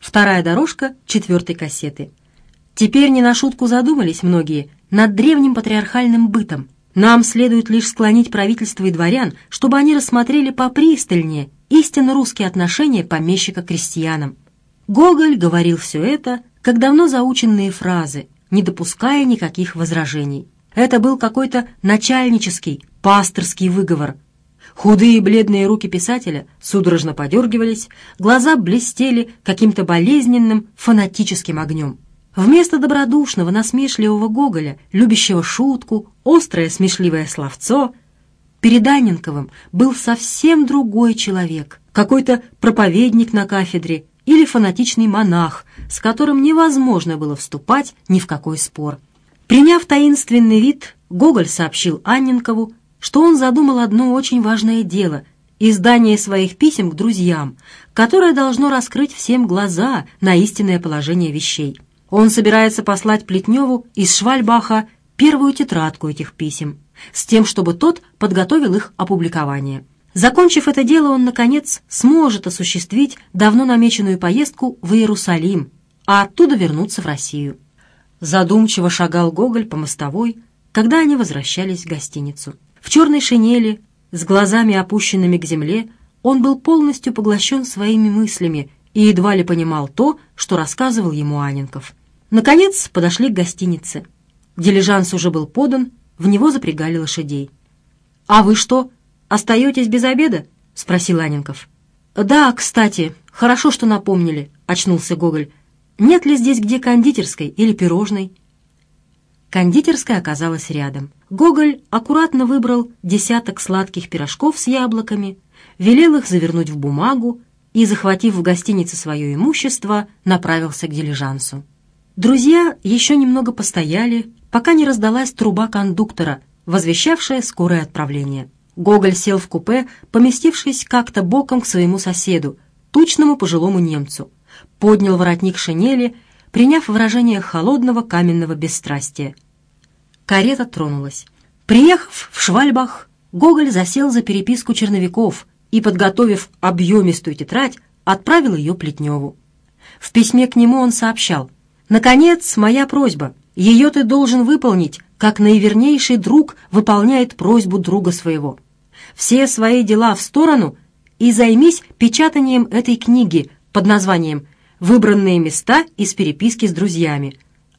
Вторая дорожка четвертой кассеты. Теперь не на шутку задумались многие над древним патриархальным бытом. Нам следует лишь склонить правительство и дворян, чтобы они рассмотрели попристальнее истинно русские отношения помещика к крестьянам. Гоголь говорил все это, как давно заученные фразы, не допуская никаких возражений. Это был какой-то начальнический, пасторский выговор – Худые бледные руки писателя судорожно подергивались, глаза блестели каким-то болезненным фанатическим огнем. Вместо добродушного, насмешливого Гоголя, любящего шутку, острое смешливое словцо, перед Анненковым был совсем другой человек, какой-то проповедник на кафедре или фанатичный монах, с которым невозможно было вступать ни в какой спор. Приняв таинственный вид, Гоголь сообщил Анненкову, что он задумал одно очень важное дело — издание своих писем к друзьям, которое должно раскрыть всем глаза на истинное положение вещей. Он собирается послать Плетневу из Швальбаха первую тетрадку этих писем, с тем, чтобы тот подготовил их опубликование. Закончив это дело, он, наконец, сможет осуществить давно намеченную поездку в Иерусалим, а оттуда вернуться в Россию. Задумчиво шагал Гоголь по мостовой, когда они возвращались в гостиницу. В черной шинели, с глазами опущенными к земле, он был полностью поглощен своими мыслями и едва ли понимал то, что рассказывал ему Аненков. Наконец подошли к гостинице. Дилижанс уже был подан, в него запрягали лошадей. «А вы что, остаетесь без обеда?» — спросил Аненков. «Да, кстати, хорошо, что напомнили», — очнулся Гоголь. «Нет ли здесь где кондитерской или пирожной?» Кондитерская оказалась рядом — Гоголь аккуратно выбрал десяток сладких пирожков с яблоками, велел их завернуть в бумагу и, захватив в гостинице свое имущество, направился к дилижансу. Друзья еще немного постояли, пока не раздалась труба кондуктора, возвещавшая скорое отправление. Гоголь сел в купе, поместившись как-то боком к своему соседу, тучному пожилому немцу. Поднял воротник шинели, приняв выражение холодного каменного бесстрастия – Карета тронулась. Приехав в Швальбах, Гоголь засел за переписку черновиков и, подготовив объемистую тетрадь, отправил ее Плетневу. В письме к нему он сообщал «Наконец, моя просьба. Ее ты должен выполнить, как наивернейший друг выполняет просьбу друга своего. Все свои дела в сторону и займись печатанием этой книги под названием «Выбранные места из переписки с друзьями».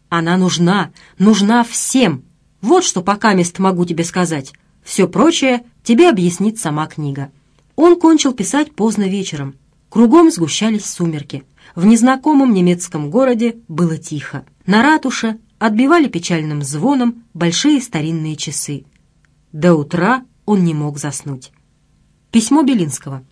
Она нужна, нужна всем, вот что покамест могу тебе сказать. Все прочее тебе объяснит сама книга». Он кончил писать поздно вечером. Кругом сгущались сумерки. В незнакомом немецком городе было тихо. На ратуше отбивали печальным звоном большие старинные часы. До утра он не мог заснуть. Письмо Белинского.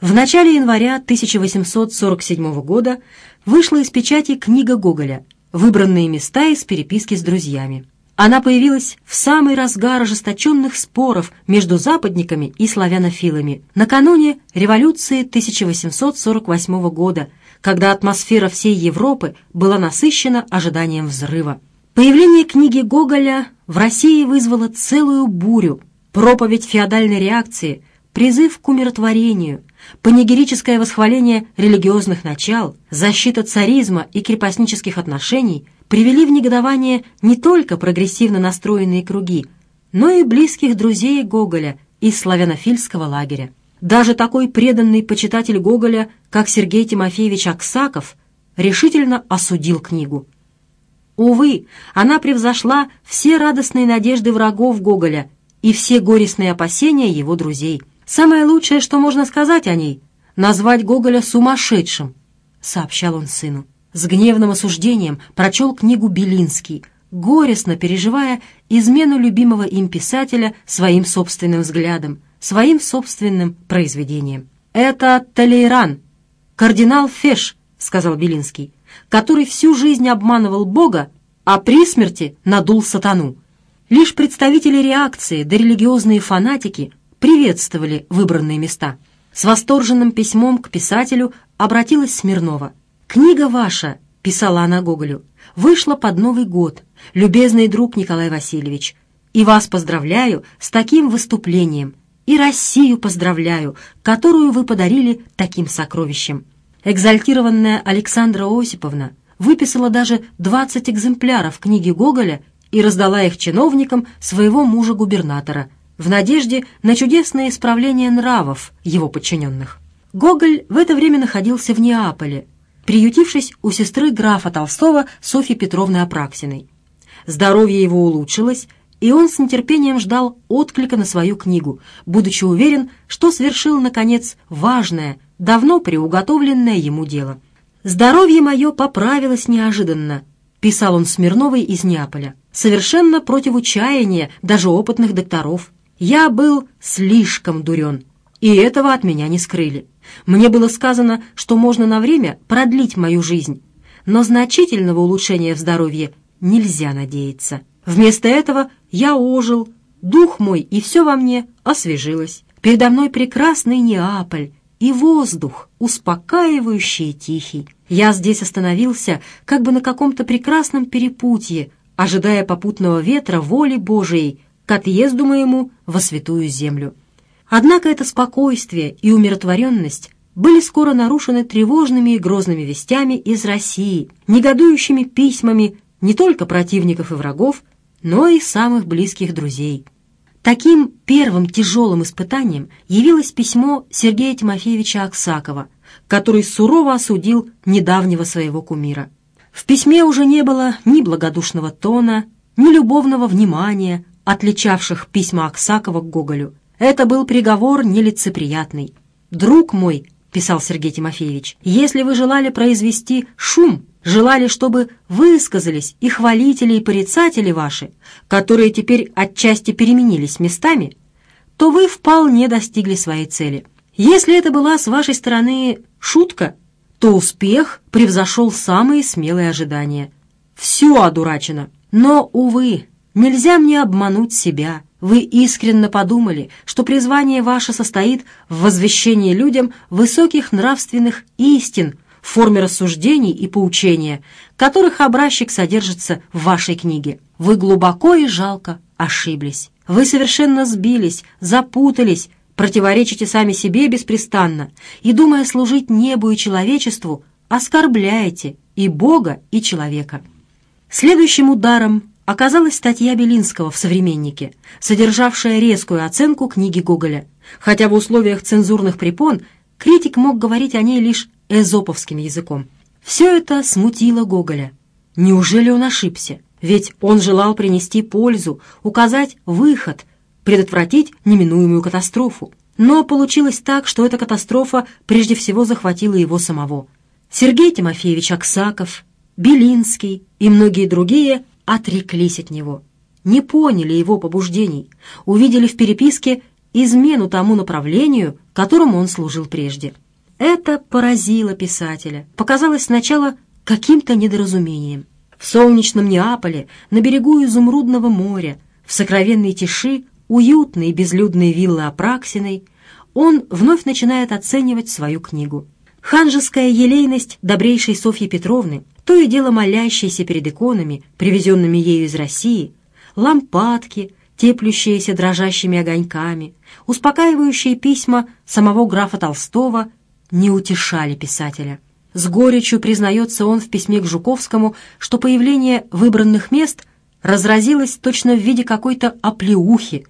В начале января 1847 года вышла из печати книга Гоголя «Выбранные места из переписки с друзьями». Она появилась в самый разгар ожесточенных споров между западниками и славянофилами накануне революции 1848 года, когда атмосфера всей Европы была насыщена ожиданием взрыва. Появление книги Гоголя в России вызвало целую бурю, проповедь феодальной реакции, призыв к умиротворению, панигерическое восхваление религиозных начал, защита царизма и крепостнических отношений – привели в негодование не только прогрессивно настроенные круги, но и близких друзей Гоголя из славянофильского лагеря. Даже такой преданный почитатель Гоголя, как Сергей Тимофеевич Аксаков, решительно осудил книгу. Увы, она превзошла все радостные надежды врагов Гоголя и все горестные опасения его друзей. «Самое лучшее, что можно сказать о ней, назвать Гоголя сумасшедшим», — сообщал он сыну с гневным осуждением прочел книгу Белинский, горестно переживая измену любимого им писателя своим собственным взглядом, своим собственным произведением. «Это Толейран, кардинал Феш», — сказал Белинский, «который всю жизнь обманывал Бога, а при смерти надул сатану». Лишь представители реакции да религиозные фанатики приветствовали выбранные места. С восторженным письмом к писателю обратилась Смирнова — «Книга ваша», — писала она Гоголю, — «вышла под Новый год, любезный друг Николай Васильевич, и вас поздравляю с таким выступлением, и Россию поздравляю, которую вы подарили таким сокровищем». Экзальтированная Александра Осиповна выписала даже 20 экземпляров книги Гоголя и раздала их чиновникам своего мужа-губернатора в надежде на чудесное исправление нравов его подчиненных. Гоголь в это время находился в Неаполе, приютившись у сестры графа Толстого Софьи Петровны Апраксиной. Здоровье его улучшилось, и он с нетерпением ждал отклика на свою книгу, будучи уверен, что совершил, наконец, важное, давно приуготовленное ему дело. «Здоровье мое поправилось неожиданно», — писал он Смирновой из Неаполя, «совершенно против учаяния даже опытных докторов. Я был слишком дурен, и этого от меня не скрыли. Мне было сказано, что можно на время продлить мою жизнь, но значительного улучшения в здоровье нельзя надеяться. Вместо этого я ожил, дух мой и все во мне освежилось. Передо мной прекрасный Неаполь и воздух, успокаивающий и тихий. Я здесь остановился, как бы на каком-то прекрасном перепутье, ожидая попутного ветра воли Божией к отъезду моему во святую землю. Однако это спокойствие и умиротворенность были скоро нарушены тревожными и грозными вестями из России, негодующими письмами не только противников и врагов, но и самых близких друзей. Таким первым тяжелым испытанием явилось письмо Сергея Тимофеевича Аксакова, который сурово осудил недавнего своего кумира. В письме уже не было ни благодушного тона, ни любовного внимания, отличавших письма Аксакова к Гоголю. Это был приговор нелицеприятный. «Друг мой», — писал Сергей Тимофеевич, «если вы желали произвести шум, желали, чтобы высказались и хвалители, и порицатели ваши, которые теперь отчасти переменились местами, то вы вполне достигли своей цели. Если это была с вашей стороны шутка, то успех превзошел самые смелые ожидания. Все одурачено. Но, увы, нельзя мне обмануть себя» Вы искренне подумали, что призвание ваше состоит в возвещении людям высоких нравственных истин в форме рассуждений и поучения, которых образчик содержится в вашей книге. Вы глубоко и жалко ошиблись. Вы совершенно сбились, запутались, противоречите сами себе беспрестанно и, думая служить небу и человечеству, оскорбляете и Бога, и человека. Следующим ударом оказалась статья Белинского в «Современнике», содержавшая резкую оценку книги Гоголя. Хотя в условиях цензурных препон критик мог говорить о ней лишь эзоповским языком. Все это смутило Гоголя. Неужели он ошибся? Ведь он желал принести пользу, указать выход, предотвратить неминуемую катастрофу. Но получилось так, что эта катастрофа прежде всего захватила его самого. Сергей Тимофеевич Аксаков, Белинский и многие другие отреклись от него, не поняли его побуждений, увидели в переписке измену тому направлению, которому он служил прежде. Это поразило писателя, показалось сначала каким-то недоразумением. В солнечном Неаполе, на берегу изумрудного моря, в сокровенной тиши, уютной и безлюдной виллы Апраксиной, он вновь начинает оценивать свою книгу. Ханжеская елейность добрейшей Софьи Петровны то и дело молящиеся перед иконами, привезенными ею из России, лампадки, теплющиеся дрожащими огоньками, успокаивающие письма самого графа Толстого не утешали писателя. С горечью признается он в письме к Жуковскому, что появление выбранных мест разразилось точно в виде какой-то оплеухи.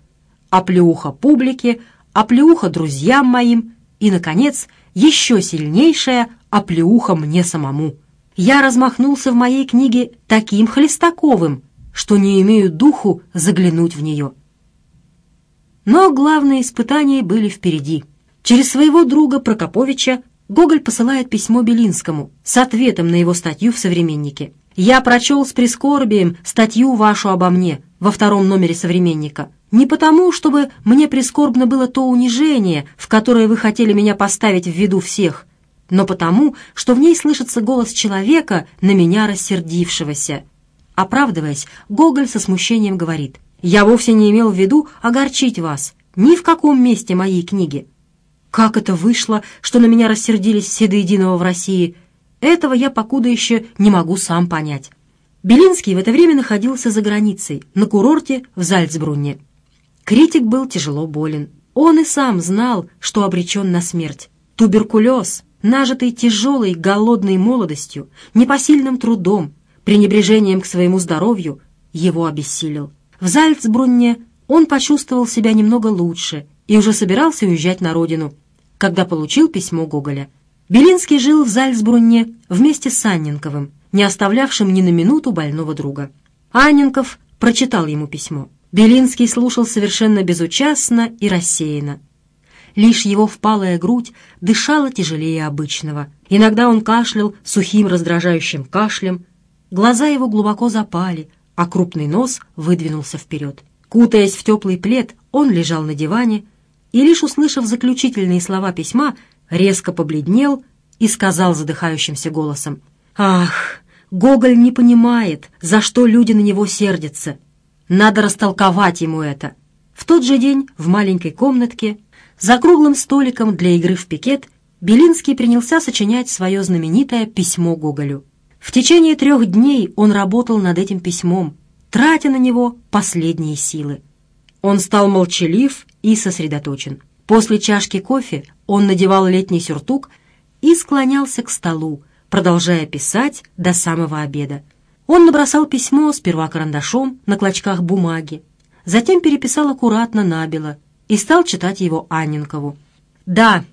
Оплеуха публике, оплеуха друзьям моим и, наконец, еще сильнейшая оплеуха мне самому я размахнулся в моей книге таким хлестаковым, что не имею духу заглянуть в нее. Но главные испытания были впереди. Через своего друга Прокоповича Гоголь посылает письмо Белинскому с ответом на его статью в «Современнике». «Я прочел с прискорбием статью вашу обо мне во втором номере «Современника». Не потому, чтобы мне прискорбно было то унижение, в которое вы хотели меня поставить в виду всех, но потому, что в ней слышится голос человека, на меня рассердившегося. Оправдываясь, Гоголь со смущением говорит, «Я вовсе не имел в виду огорчить вас, ни в каком месте моей книги». Как это вышло, что на меня рассердились все до единого в России? Этого я покуда еще не могу сам понять. Белинский в это время находился за границей, на курорте в Зальцбрунне. Критик был тяжело болен. Он и сам знал, что обречен на смерть. Туберкулез нажитый тяжелой голодной молодостью, непосильным трудом, пренебрежением к своему здоровью, его обессилил. В Зальцбрунне он почувствовал себя немного лучше и уже собирался уезжать на родину, когда получил письмо Гоголя. Белинский жил в Зальцбрунне вместе с Анненковым, не оставлявшим ни на минуту больного друга. Анненков прочитал ему письмо. Белинский слушал совершенно безучастно и рассеянно. Лишь его впалая грудь дышала тяжелее обычного. Иногда он кашлял сухим раздражающим кашлем. Глаза его глубоко запали, а крупный нос выдвинулся вперед. Кутаясь в теплый плед, он лежал на диване и, лишь услышав заключительные слова письма, резко побледнел и сказал задыхающимся голосом «Ах, Гоголь не понимает, за что люди на него сердятся. Надо растолковать ему это». В тот же день в маленькой комнатке за круглым столиком для игры в пикет Белинский принялся сочинять свое знаменитое письмо Гоголю. В течение трех дней он работал над этим письмом, тратя на него последние силы. Он стал молчалив и сосредоточен. После чашки кофе он надевал летний сюртук и склонялся к столу, продолжая писать до самого обеда. Он набросал письмо сперва карандашом на клочках бумаги, затем переписал аккуратно набело – и стал читать его Анненкову. «Да,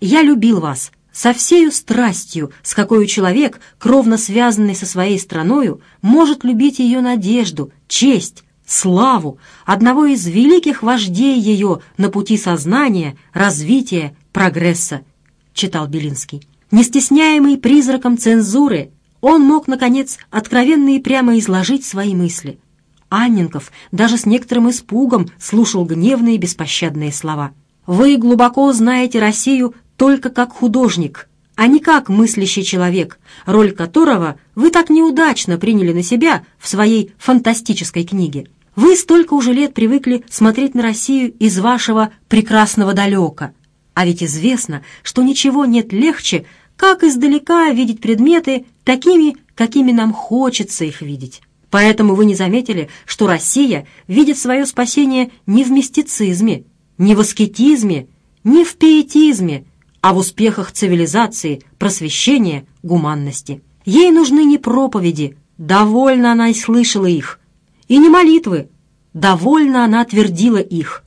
я любил вас со всею страстью, с какой человек, кровно связанный со своей страною, может любить ее надежду, честь, славу, одного из великих вождей ее на пути сознания, развития, прогресса», — читал Белинский. «Не стесняемый призраком цензуры, он мог, наконец, откровенно и прямо изложить свои мысли». Анненков даже с некоторым испугом слушал гневные беспощадные слова. «Вы глубоко знаете Россию только как художник, а не как мыслящий человек, роль которого вы так неудачно приняли на себя в своей фантастической книге. Вы столько уже лет привыкли смотреть на Россию из вашего прекрасного далека. А ведь известно, что ничего нет легче, как издалека видеть предметы такими, какими нам хочется их видеть. Поэтому вы не заметили, что Россия видит свое спасение не в мистицизме, не в аскетизме, не в пиетизме, а в успехах цивилизации, просвещения, гуманности. Ей нужны не проповеди, довольно она и слышала их, и не молитвы, довольно она твердила их,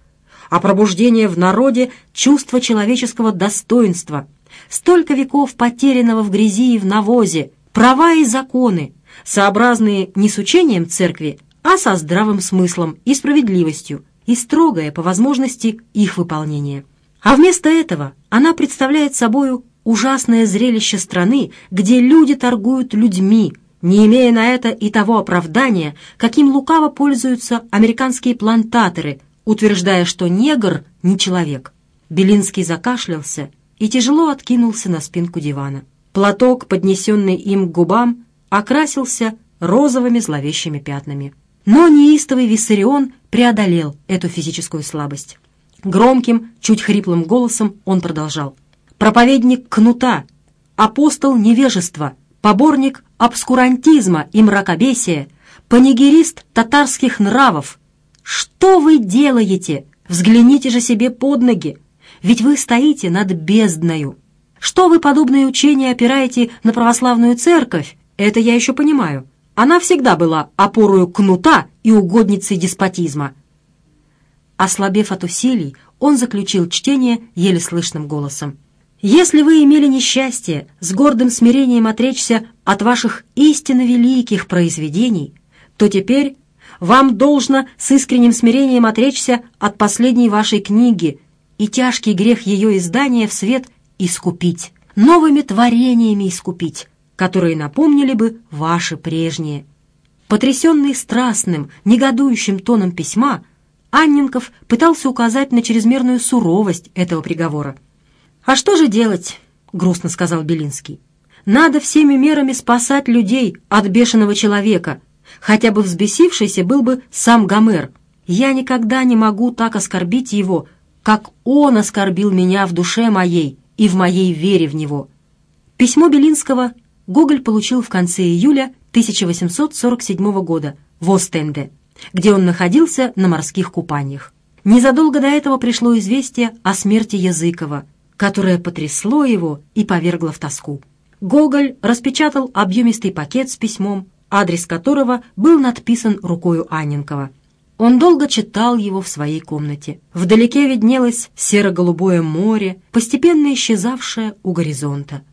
а пробуждение в народе чувства человеческого достоинства, столько веков потерянного в грязи и в навозе, права и законы – сообразные не с учением церкви, а со здравым смыслом и справедливостью, и строгая по возможности их выполнение. А вместо этого она представляет собою ужасное зрелище страны, где люди торгуют людьми, не имея на это и того оправдания, каким лукаво пользуются американские плантаторы, утверждая, что негр не человек. Белинский закашлялся и тяжело откинулся на спинку дивана. Платок, поднесенный им к губам, окрасился розовыми зловещими пятнами. Но неистовый Виссарион преодолел эту физическую слабость. Громким, чуть хриплым голосом он продолжал. «Проповедник кнута, апостол невежества, поборник обскурантизма и мракобесия, панигерист татарских нравов. Что вы делаете? Взгляните же себе под ноги, ведь вы стоите над бездною. Что вы подобное учение опираете на православную церковь, это я еще понимаю. Она всегда была опорою кнута и угодницей деспотизма. Ослабев от усилий, он заключил чтение еле слышным голосом. «Если вы имели несчастье с гордым смирением отречься от ваших истинно великих произведений, то теперь вам должно с искренним смирением отречься от последней вашей книги и тяжкий грех ее издания в свет искупить, новыми творениями искупить, которые напомнили бы ваши прежние. Потрясенный страстным, негодующим тоном письма, Анненков пытался указать на чрезмерную суровость этого приговора. «А что же делать?» — грустно сказал Белинский. «Надо всеми мерами спасать людей от бешеного человека. Хотя бы взбесившийся был бы сам Гомер. Я никогда не могу так оскорбить его, как он оскорбил меня в душе моей и в моей вере в него». Письмо Белинского Гоголь получил в конце июля 1847 года в Остенде, где он находился на морских купаниях. Незадолго до этого пришло известие о смерти Языкова, которое потрясло его и повергло в тоску. Гоголь распечатал объемистый пакет с письмом, адрес которого был надписан рукою Анненкова. Он долго читал его в своей комнате. Вдалеке виднелось серо-голубое море, постепенно исчезавшее у горизонта.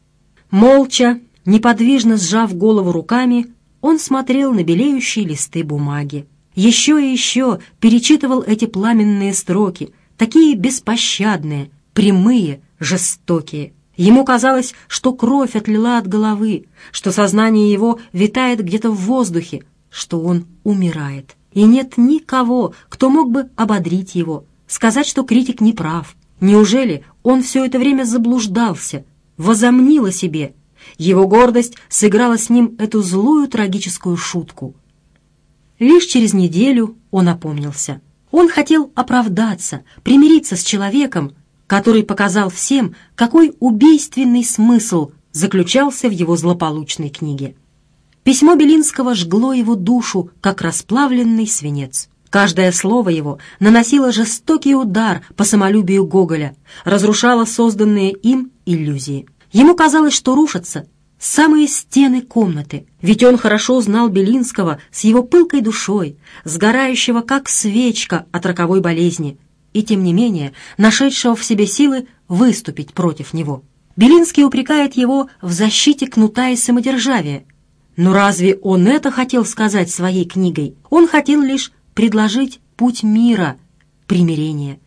Молча, Неподвижно сжав голову руками, он смотрел на белеющие листы бумаги. Еще и еще перечитывал эти пламенные строки, такие беспощадные, прямые, жестокие. Ему казалось, что кровь отлила от головы, что сознание его витает где-то в воздухе, что он умирает. И нет никого, кто мог бы ободрить его, сказать, что критик не прав. Неужели он все это время заблуждался, возомнил о себе – его гордость сыграла с ним эту злую трагическую шутку. Лишь через неделю он опомнился. Он хотел оправдаться, примириться с человеком, который показал всем, какой убийственный смысл заключался в его злополучной книге. Письмо Белинского жгло его душу, как расплавленный свинец. Каждое слово его наносило жестокий удар по самолюбию Гоголя, разрушало созданные им иллюзии. Ему казалось, что рушатся самые стены комнаты, ведь он хорошо знал Белинского с его пылкой душой, сгорающего как свечка от роковой болезни, и тем не менее нашедшего в себе силы выступить против него. Белинский упрекает его в защите кнута и самодержавия. Но разве он это хотел сказать своей книгой? Он хотел лишь предложить путь мира, примирения.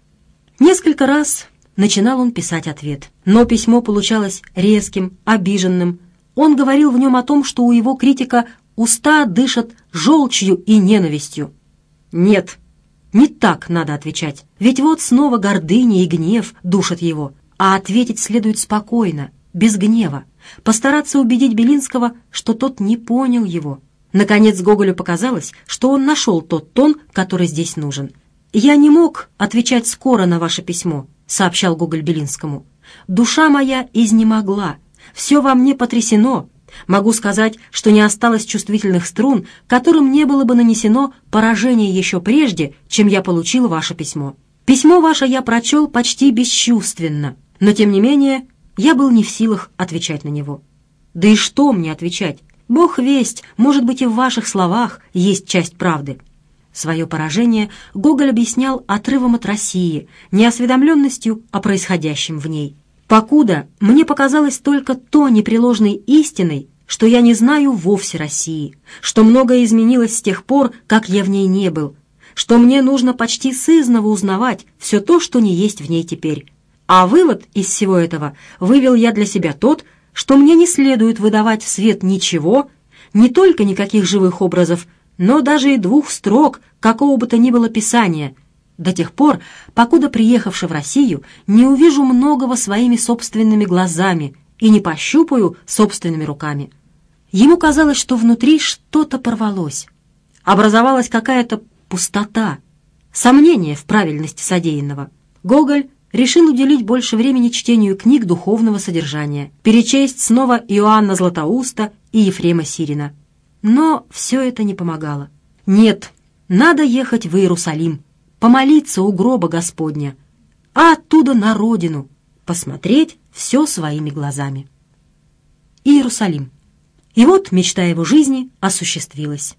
Несколько раз начинал он писать ответ. Но письмо получалось резким, обиженным. Он говорил в нем о том, что у его критика уста дышат желчью и ненавистью. «Нет, не так надо отвечать. Ведь вот снова гордыня и гнев душат его. А ответить следует спокойно, без гнева. Постараться убедить Белинского, что тот не понял его. Наконец Гоголю показалось, что он нашел тот тон, который здесь нужен. «Я не мог отвечать скоро на ваше письмо сообщал Гоголь Белинскому. «Душа моя изнемогла, все во мне потрясено. Могу сказать, что не осталось чувствительных струн, которым не было бы нанесено поражение еще прежде, чем я получил ваше письмо. Письмо ваше я прочел почти бесчувственно, но, тем не менее, я был не в силах отвечать на него. Да и что мне отвечать? Бог весть, может быть, и в ваших словах есть часть правды. Свое поражение Гоголь объяснял отрывом от России, неосведомленностью о происходящем в ней. «Покуда мне показалось только то непреложной истиной, что я не знаю вовсе России, что многое изменилось с тех пор, как я в ней не был, что мне нужно почти сызново узнавать все то, что не есть в ней теперь. А вывод из всего этого вывел я для себя тот, что мне не следует выдавать в свет ничего, не только никаких живых образов, но даже и двух строк какого бы то ни было писания, до тех пор, покуда, приехавши в Россию, не увижу многого своими собственными глазами и не пощупаю собственными руками. Ему казалось, что внутри что-то порвалось. Образовалась какая-то пустота, сомнение в правильности содеянного. Гоголь решил уделить больше времени чтению книг духовного содержания, перечесть снова Иоанна Златоуста и Ефрема Сирина. Но все это не помогало. Нет, надо ехать в Иерусалим, помолиться у гроба Господня, а оттуда на родину, посмотреть все своими глазами. Иерусалим. И вот мечта его жизни осуществилась.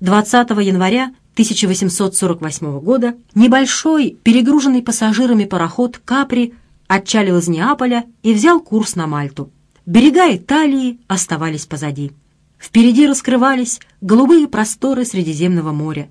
20 января 1848 года небольшой, перегруженный пассажирами пароход «Капри» отчалил из Неаполя и взял курс на Мальту. Берега Италии оставались позади. Впереди раскрывались голубые просторы Средиземного моря.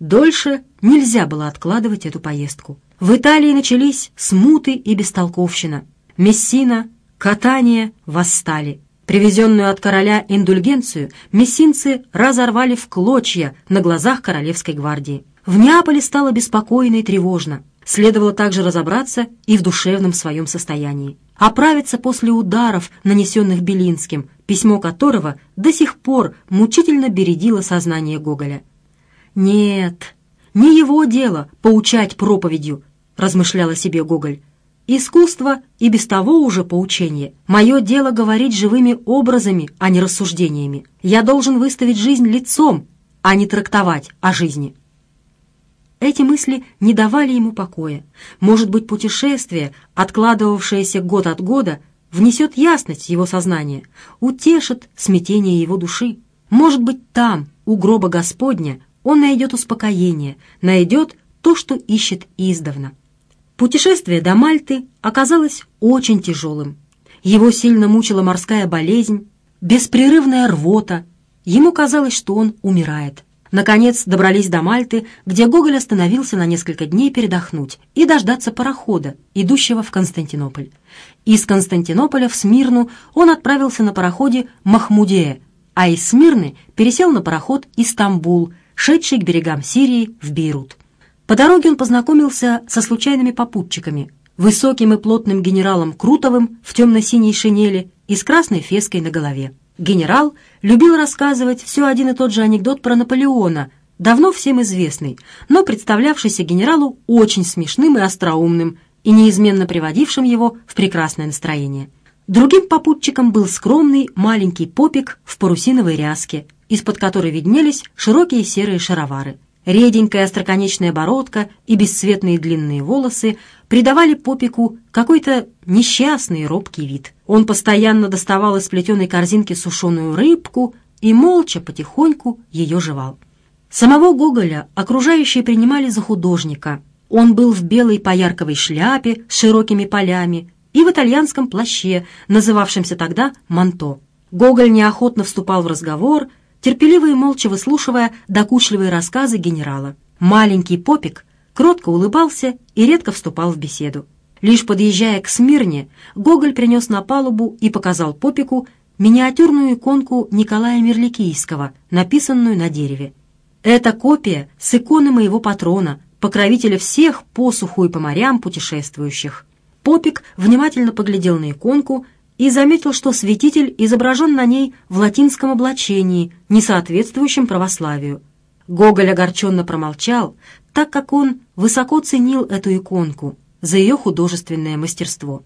Дольше нельзя было откладывать эту поездку. В Италии начались смуты и бестолковщина. Мессина, Катания восстали. Привезенную от короля индульгенцию мессинцы разорвали в клочья на глазах Королевской гвардии. В Неаполе стало беспокойно и тревожно следовало также разобраться и в душевном своем состоянии. Оправиться после ударов, нанесенных Белинским, письмо которого до сих пор мучительно бередило сознание Гоголя. «Нет, не его дело поучать проповедью», — размышляла себе Гоголь. «Искусство и без того уже поучение. Мое дело говорить живыми образами, а не рассуждениями. Я должен выставить жизнь лицом, а не трактовать о жизни». Эти мысли не давали ему покоя. Может быть, путешествие, откладывавшееся год от года, внесет ясность в его сознание, утешит смятение его души. Может быть, там, у гроба Господня, он найдет успокоение, найдет то, что ищет издавна. Путешествие до Мальты оказалось очень тяжелым. Его сильно мучила морская болезнь, беспрерывная рвота. Ему казалось, что он умирает. Наконец добрались до Мальты, где Гоголь остановился на несколько дней передохнуть и дождаться парохода, идущего в Константинополь. Из Константинополя в Смирну он отправился на пароходе «Махмудея», а из Смирны пересел на пароход «Истамбул», шедший к берегам Сирии в Бейрут. По дороге он познакомился со случайными попутчиками, высоким и плотным генералом Крутовым в темно-синей шинели и с красной феской на голове. Генерал любил рассказывать все один и тот же анекдот про Наполеона, давно всем известный, но представлявшийся генералу очень смешным и остроумным, и неизменно приводившим его в прекрасное настроение. Другим попутчиком был скромный маленький попик в парусиновой ряске, из-под которой виднелись широкие серые шаровары реденькая остроконечная бородка и бесцветные длинные волосы придавали Попику какой-то несчастный робкий вид. Он постоянно доставал из плетеной корзинки сушеную рыбку и молча потихоньку ее жевал. Самого Гоголя окружающие принимали за художника. Он был в белой поярковой шляпе с широкими полями и в итальянском плаще, называвшемся тогда «манто». Гоголь неохотно вступал в разговор – терпеливо и молча выслушивая докучливые рассказы генерала. Маленький попик кротко улыбался и редко вступал в беседу. Лишь подъезжая к Смирне, Гоголь принес на палубу и показал попику миниатюрную иконку Николая Мерликийского, написанную на дереве. «Это копия с иконы моего патрона, покровителя всех по суху и по морям путешествующих». Попик внимательно поглядел на иконку и заметил, что святитель изображен на ней в латинском облачении, не соответствующем православию. Гоголь огорченно промолчал, так как он высоко ценил эту иконку за ее художественное мастерство.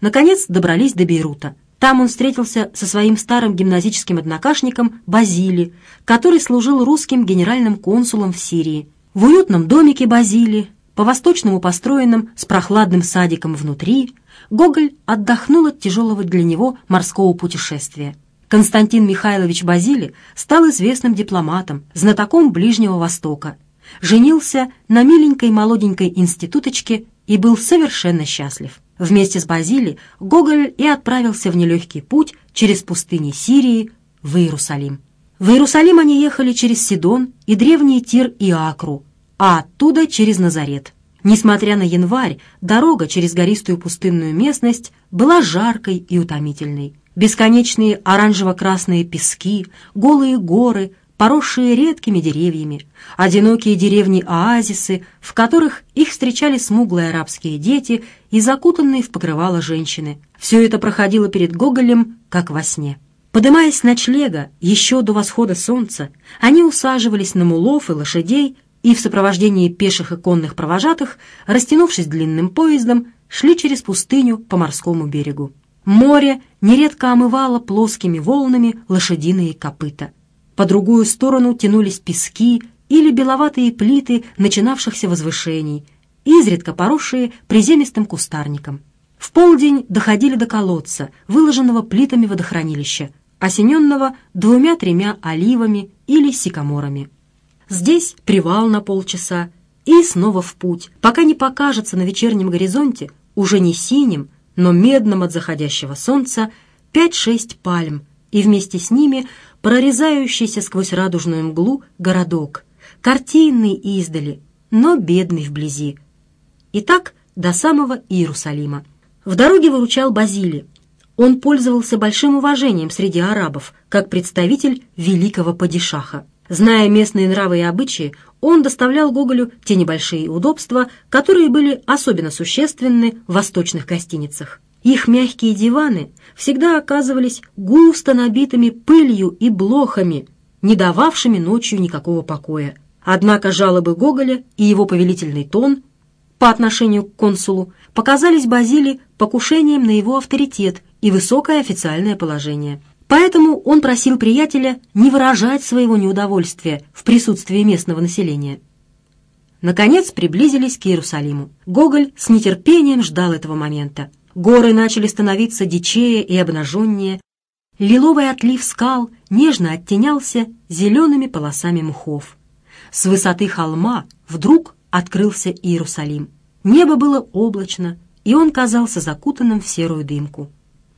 Наконец добрались до Бейрута. Там он встретился со своим старым гимназическим однокашником Базили, который служил русским генеральным консулом в Сирии. В уютном домике Базили, по-восточному построенном с прохладным садиком внутри, Гоголь отдохнул от тяжелого для него морского путешествия. Константин Михайлович Базили стал известным дипломатом, знатоком Ближнего Востока. Женился на миленькой молоденькой институточке и был совершенно счастлив. Вместе с Базили Гоголь и отправился в нелегкий путь через пустыни Сирии в Иерусалим. В Иерусалим они ехали через Сидон и древний Тир и Акру, а оттуда через Назарет – Несмотря на январь, дорога через гористую пустынную местность была жаркой и утомительной. Бесконечные оранжево-красные пески, голые горы, поросшие редкими деревьями, одинокие деревни-оазисы, в которых их встречали смуглые арабские дети и закутанные в покрывало женщины. Все это проходило перед Гоголем, как во сне. Подымаясь с ночлега еще до восхода солнца, они усаживались на мулов и лошадей и в сопровождении пеших и конных провожатых, растянувшись длинным поездом, шли через пустыню по морскому берегу. Море нередко омывало плоскими волнами лошадиные копыта. По другую сторону тянулись пески или беловатые плиты начинавшихся возвышений, изредка поросшие приземистым кустарником. В полдень доходили до колодца, выложенного плитами водохранилища, осененного двумя-тремя оливами или сикаморами здесь привал на полчаса и снова в путь, пока не покажется на вечернем горизонте, уже не синим, но медным от заходящего солнца, 5-6 пальм, и вместе с ними прорезающийся сквозь радужную мглу городок, картинный издали, но бедный вблизи. И так до самого Иерусалима. В дороге выручал Базили. Он пользовался большим уважением среди арабов, как представитель великого падишаха. Зная местные нравы и обычаи, он доставлял Гоголю те небольшие удобства, которые были особенно существенны в восточных гостиницах. Их мягкие диваны всегда оказывались густо набитыми пылью и блохами, не дававшими ночью никакого покоя. Однако жалобы Гоголя и его повелительный тон по отношению к консулу показались Базили покушением на его авторитет и высокое официальное положение – Поэтому он просил приятеля не выражать своего неудовольствия в присутствии местного населения. Наконец приблизились к Иерусалиму. Гоголь с нетерпением ждал этого момента. Горы начали становиться дичее и обнаженнее. Лиловый отлив скал нежно оттенялся зелеными полосами мхов. С высоты холма вдруг открылся Иерусалим. Небо было облачно, и он казался закутанным в серую дымку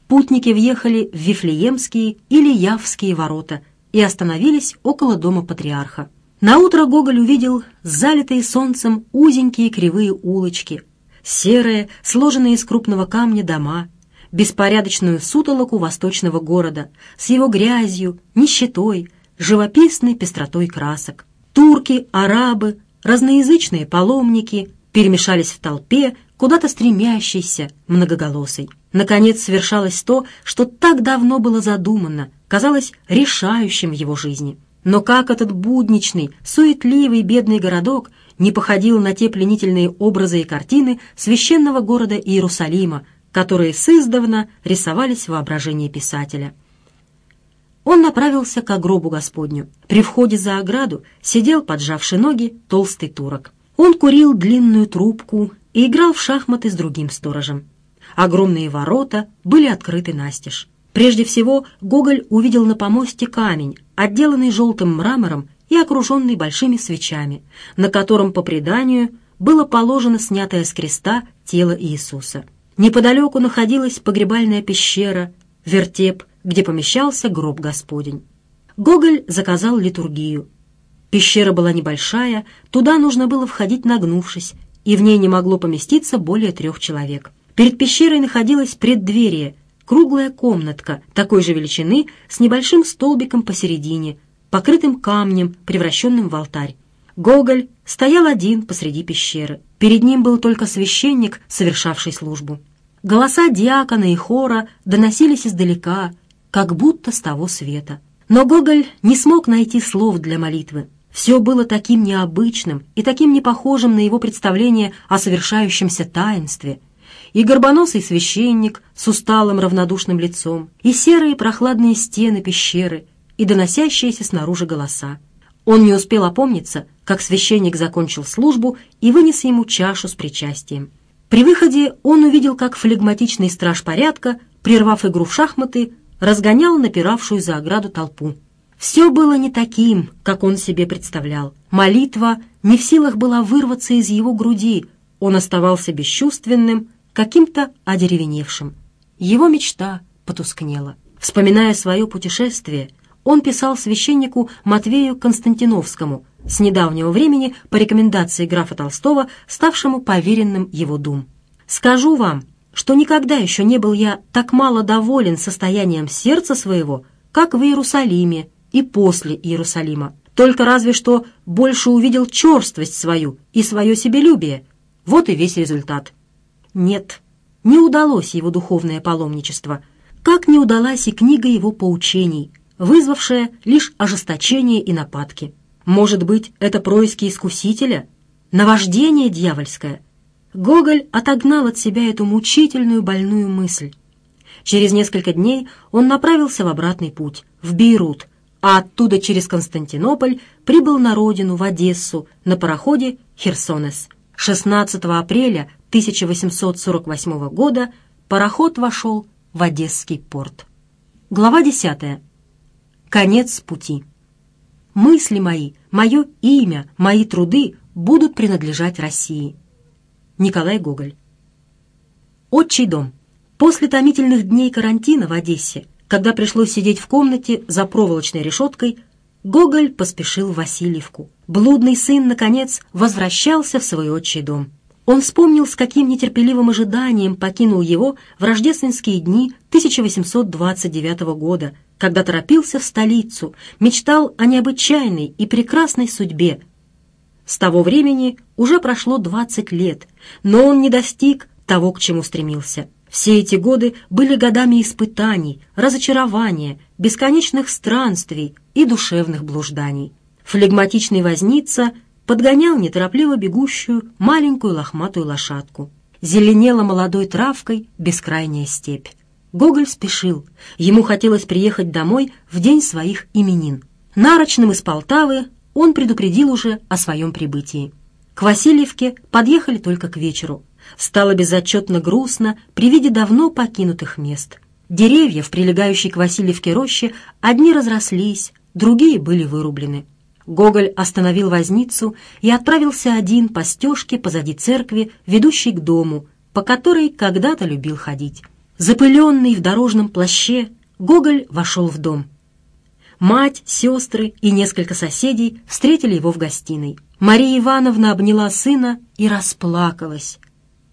путники въехали в Вифлеемские или Явские ворота и остановились около дома патриарха. Наутро Гоголь увидел залитые солнцем узенькие кривые улочки, серые, сложенные из крупного камня дома, беспорядочную сутолоку восточного города с его грязью, нищетой, живописной пестротой красок. Турки, арабы, разноязычные паломники перемешались в толпе, куда-то стремящейся, многоголосой. Наконец совершалось то, что так давно было задумано, казалось решающим в его жизни. Но как этот будничный, суетливый бедный городок не походил на те пленительные образы и картины священного города Иерусалима, которые с издавна рисовались в воображении писателя. Он направился к гробу Господню. При входе за ограду сидел, поджавши ноги, толстый турок. Он курил длинную трубку, и играл в шахматы с другим сторожем. Огромные ворота были открыты настежь. Прежде всего Гоголь увидел на помосте камень, отделанный желтым мрамором и окруженный большими свечами, на котором, по преданию, было положено снятое с креста тело Иисуса. Неподалеку находилась погребальная пещера, вертеп, где помещался гроб Господень. Гоголь заказал литургию. Пещера была небольшая, туда нужно было входить нагнувшись, и в ней не могло поместиться более трех человек. Перед пещерой находилось преддверие, круглая комнатка такой же величины с небольшим столбиком посередине, покрытым камнем, превращенным в алтарь. Гоголь стоял один посреди пещеры. Перед ним был только священник, совершавший службу. Голоса диакона и хора доносились издалека, как будто с того света. Но Гоголь не смог найти слов для молитвы. Все было таким необычным и таким непохожим на его представление о совершающемся таинстве. И горбоносый священник с усталым равнодушным лицом, и серые прохладные стены пещеры, и доносящиеся снаружи голоса. Он не успел опомниться, как священник закончил службу и вынес ему чашу с причастием. При выходе он увидел, как флегматичный страж порядка, прервав игру в шахматы, разгонял напиравшую за ограду толпу. Все было не таким, как он себе представлял. Молитва не в силах была вырваться из его груди. Он оставался бесчувственным, каким-то одеревеневшим. Его мечта потускнела. Вспоминая свое путешествие, он писал священнику Матвею Константиновскому, с недавнего времени по рекомендации графа Толстого, ставшему поверенным его дум. «Скажу вам, что никогда еще не был я так мало доволен состоянием сердца своего, как в Иерусалиме и после Иерусалима. Только разве что больше увидел черствость свою и свое себелюбие. Вот и весь результат. Нет, не удалось его духовное паломничество, как не удалась и книга его поучений, вызвавшая лишь ожесточение и нападки. Может быть, это происки искусителя? Наваждение дьявольское? Гоголь отогнал от себя эту мучительную больную мысль. Через несколько дней он направился в обратный путь, в Бейрут, а оттуда через Константинополь прибыл на родину, в Одессу, на пароходе «Херсонес». 16 апреля 1848 года пароход вошел в Одесский порт. Глава 10. Конец пути. Мысли мои, мое имя, мои труды будут принадлежать России. Николай Гоголь. Отчий дом. После томительных дней карантина в Одессе когда пришлось сидеть в комнате за проволочной решеткой, Гоголь поспешил в Васильевку. Блудный сын, наконец, возвращался в свой отчий дом. Он вспомнил, с каким нетерпеливым ожиданием покинул его в рождественские дни 1829 года, когда торопился в столицу, мечтал о необычайной и прекрасной судьбе. С того времени уже прошло 20 лет, но он не достиг того, к чему стремился. Все эти годы были годами испытаний, разочарования, бесконечных странствий и душевных блужданий. Флегматичный возница подгонял неторопливо бегущую маленькую лохматую лошадку. Зеленела молодой травкой бескрайняя степь. Гоголь спешил. Ему хотелось приехать домой в день своих именин. Нарочным из Полтавы он предупредил уже о своем прибытии. К Васильевке подъехали только к вечеру стало безотчетно грустно при виде давно покинутых мест. Деревья в прилегающей к Васильевке роще одни разрослись, другие были вырублены. Гоголь остановил возницу и отправился один по стежке позади церкви, ведущей к дому, по которой когда-то любил ходить. Запыленный в дорожном плаще, Гоголь вошел в дом. Мать, сестры и несколько соседей встретили его в гостиной. Мария Ивановна обняла сына и расплакалась.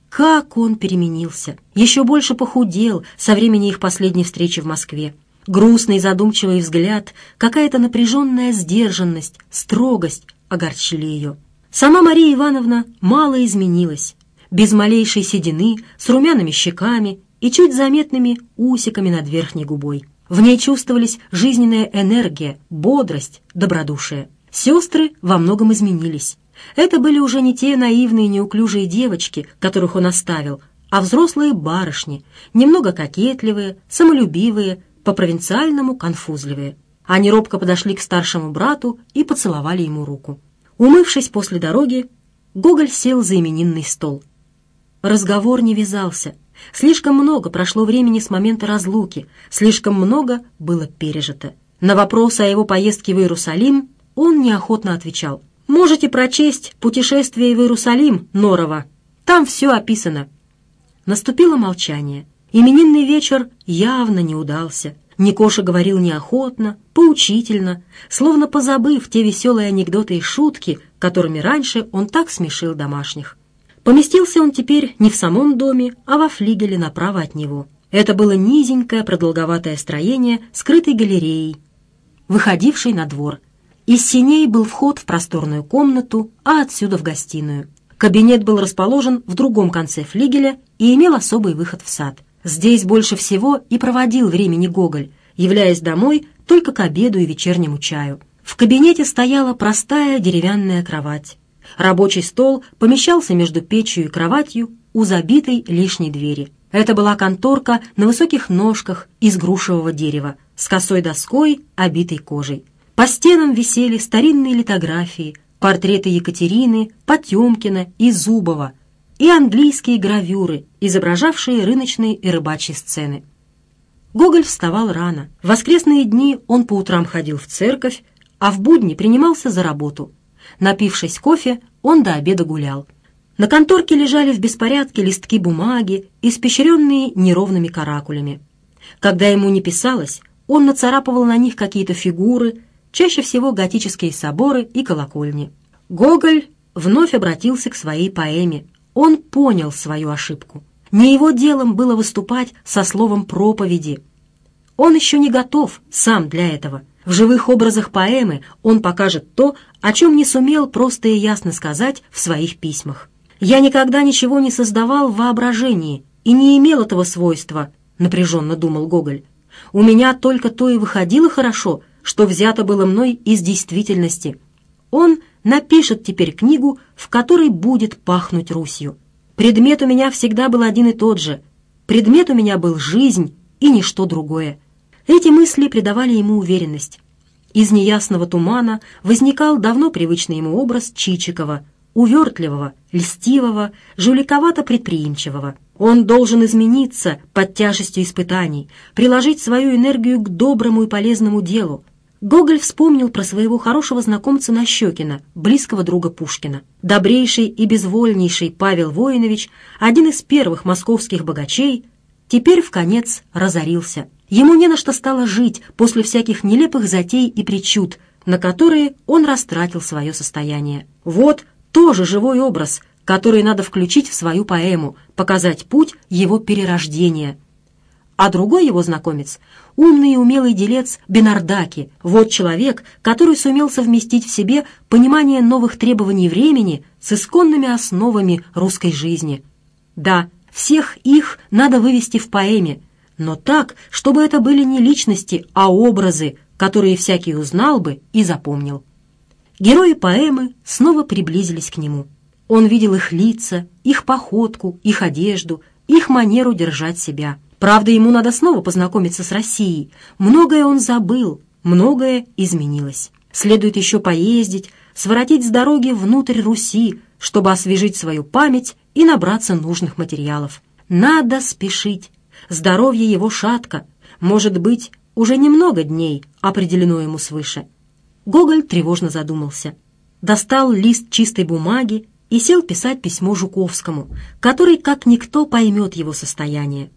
Как он переменился! Еще больше похудел со времени их последней встречи в Москве. Грустный задумчивый взгляд, какая-то напряженная сдержанность, строгость огорчили ее. Сама Мария Ивановна мало изменилась. Без малейшей седины, с румяными щеками и чуть заметными усиками над верхней губой. В ней чувствовались жизненная энергия, бодрость, добродушие. Сестры во многом изменились. Это были уже не те наивные неуклюжие девочки, которых он оставил, а взрослые барышни, немного кокетливые, самолюбивые, по-провинциальному конфузливые. Они робко подошли к старшему брату и поцеловали ему руку. Умывшись после дороги, Гоголь сел за именинный стол. Разговор не вязался. Слишком много прошло времени с момента разлуки, слишком много было пережито. На вопрос о его поездке в Иерусалим он неохотно отвечал – Можете прочесть «Путешествие в Иерусалим» Норова. Там все описано». Наступило молчание. Именинный вечер явно не удался. Никоша говорил неохотно, поучительно, словно позабыв те веселые анекдоты и шутки, которыми раньше он так смешил домашних. Поместился он теперь не в самом доме, а во флигеле направо от него. Это было низенькое продолговатое строение, скрытой галереей, выходившей на двор – из синей был вход в просторную комнату, а отсюда в гостиную. Кабинет был расположен в другом конце флигеля и имел особый выход в сад. Здесь больше всего и проводил времени Гоголь, являясь домой только к обеду и вечернему чаю. В кабинете стояла простая деревянная кровать. Рабочий стол помещался между печью и кроватью у забитой лишней двери. Это была конторка на высоких ножках из грушевого дерева, с косой доской, обитой кожей. По стенам висели старинные литографии, портреты Екатерины, Потемкина и Зубова и английские гравюры, изображавшие рыночные и рыбачьи сцены. Гоголь вставал рано. В воскресные дни он по утрам ходил в церковь, а в будни принимался за работу. Напившись кофе, он до обеда гулял. На конторке лежали в беспорядке листки бумаги, испещренные неровными каракулями. Когда ему не писалось, он нацарапывал на них какие-то фигуры, чаще всего готические соборы и колокольни. Гоголь вновь обратился к своей поэме. Он понял свою ошибку. Не его делом было выступать со словом проповеди. Он еще не готов сам для этого. В живых образах поэмы он покажет то, о чем не сумел просто и ясно сказать в своих письмах. «Я никогда ничего не создавал в воображении и не имел этого свойства», — напряженно думал Гоголь. «У меня только то и выходило хорошо, что взято было мной из действительности. Он напишет теперь книгу, в которой будет пахнуть Русью. Предмет у меня всегда был один и тот же. Предмет у меня был жизнь и ничто другое. Эти мысли придавали ему уверенность. Из неясного тумана возникал давно привычный ему образ Чичикова, увертливого, льстивого, жуликовато-предприимчивого. Он должен измениться под тяжестью испытаний, приложить свою энергию к доброму и полезному делу, Гоголь вспомнил про своего хорошего знакомца Нащекина, близкого друга Пушкина. Добрейший и безвольнейший Павел Воинович, один из первых московских богачей, теперь в конец разорился. Ему не на что стало жить после всяких нелепых затей и причуд, на которые он растратил свое состояние. Вот тоже живой образ, который надо включить в свою поэму, показать путь его перерождения – а другой его знакомец — умный и умелый делец Бенардаки, вот человек, который сумел совместить в себе понимание новых требований времени с исконными основами русской жизни. Да, всех их надо вывести в поэме, но так, чтобы это были не личности, а образы, которые всякий узнал бы и запомнил. Герои поэмы снова приблизились к нему. Он видел их лица, их походку, их одежду, их манеру держать себя — Правда, ему надо снова познакомиться с Россией. Многое он забыл, многое изменилось. Следует еще поездить, своротить с дороги внутрь Руси, чтобы освежить свою память и набраться нужных материалов. Надо спешить. Здоровье его шатко. Может быть, уже немного дней определено ему свыше. Гоголь тревожно задумался. Достал лист чистой бумаги и сел писать письмо Жуковскому, который, как никто, поймет его состояние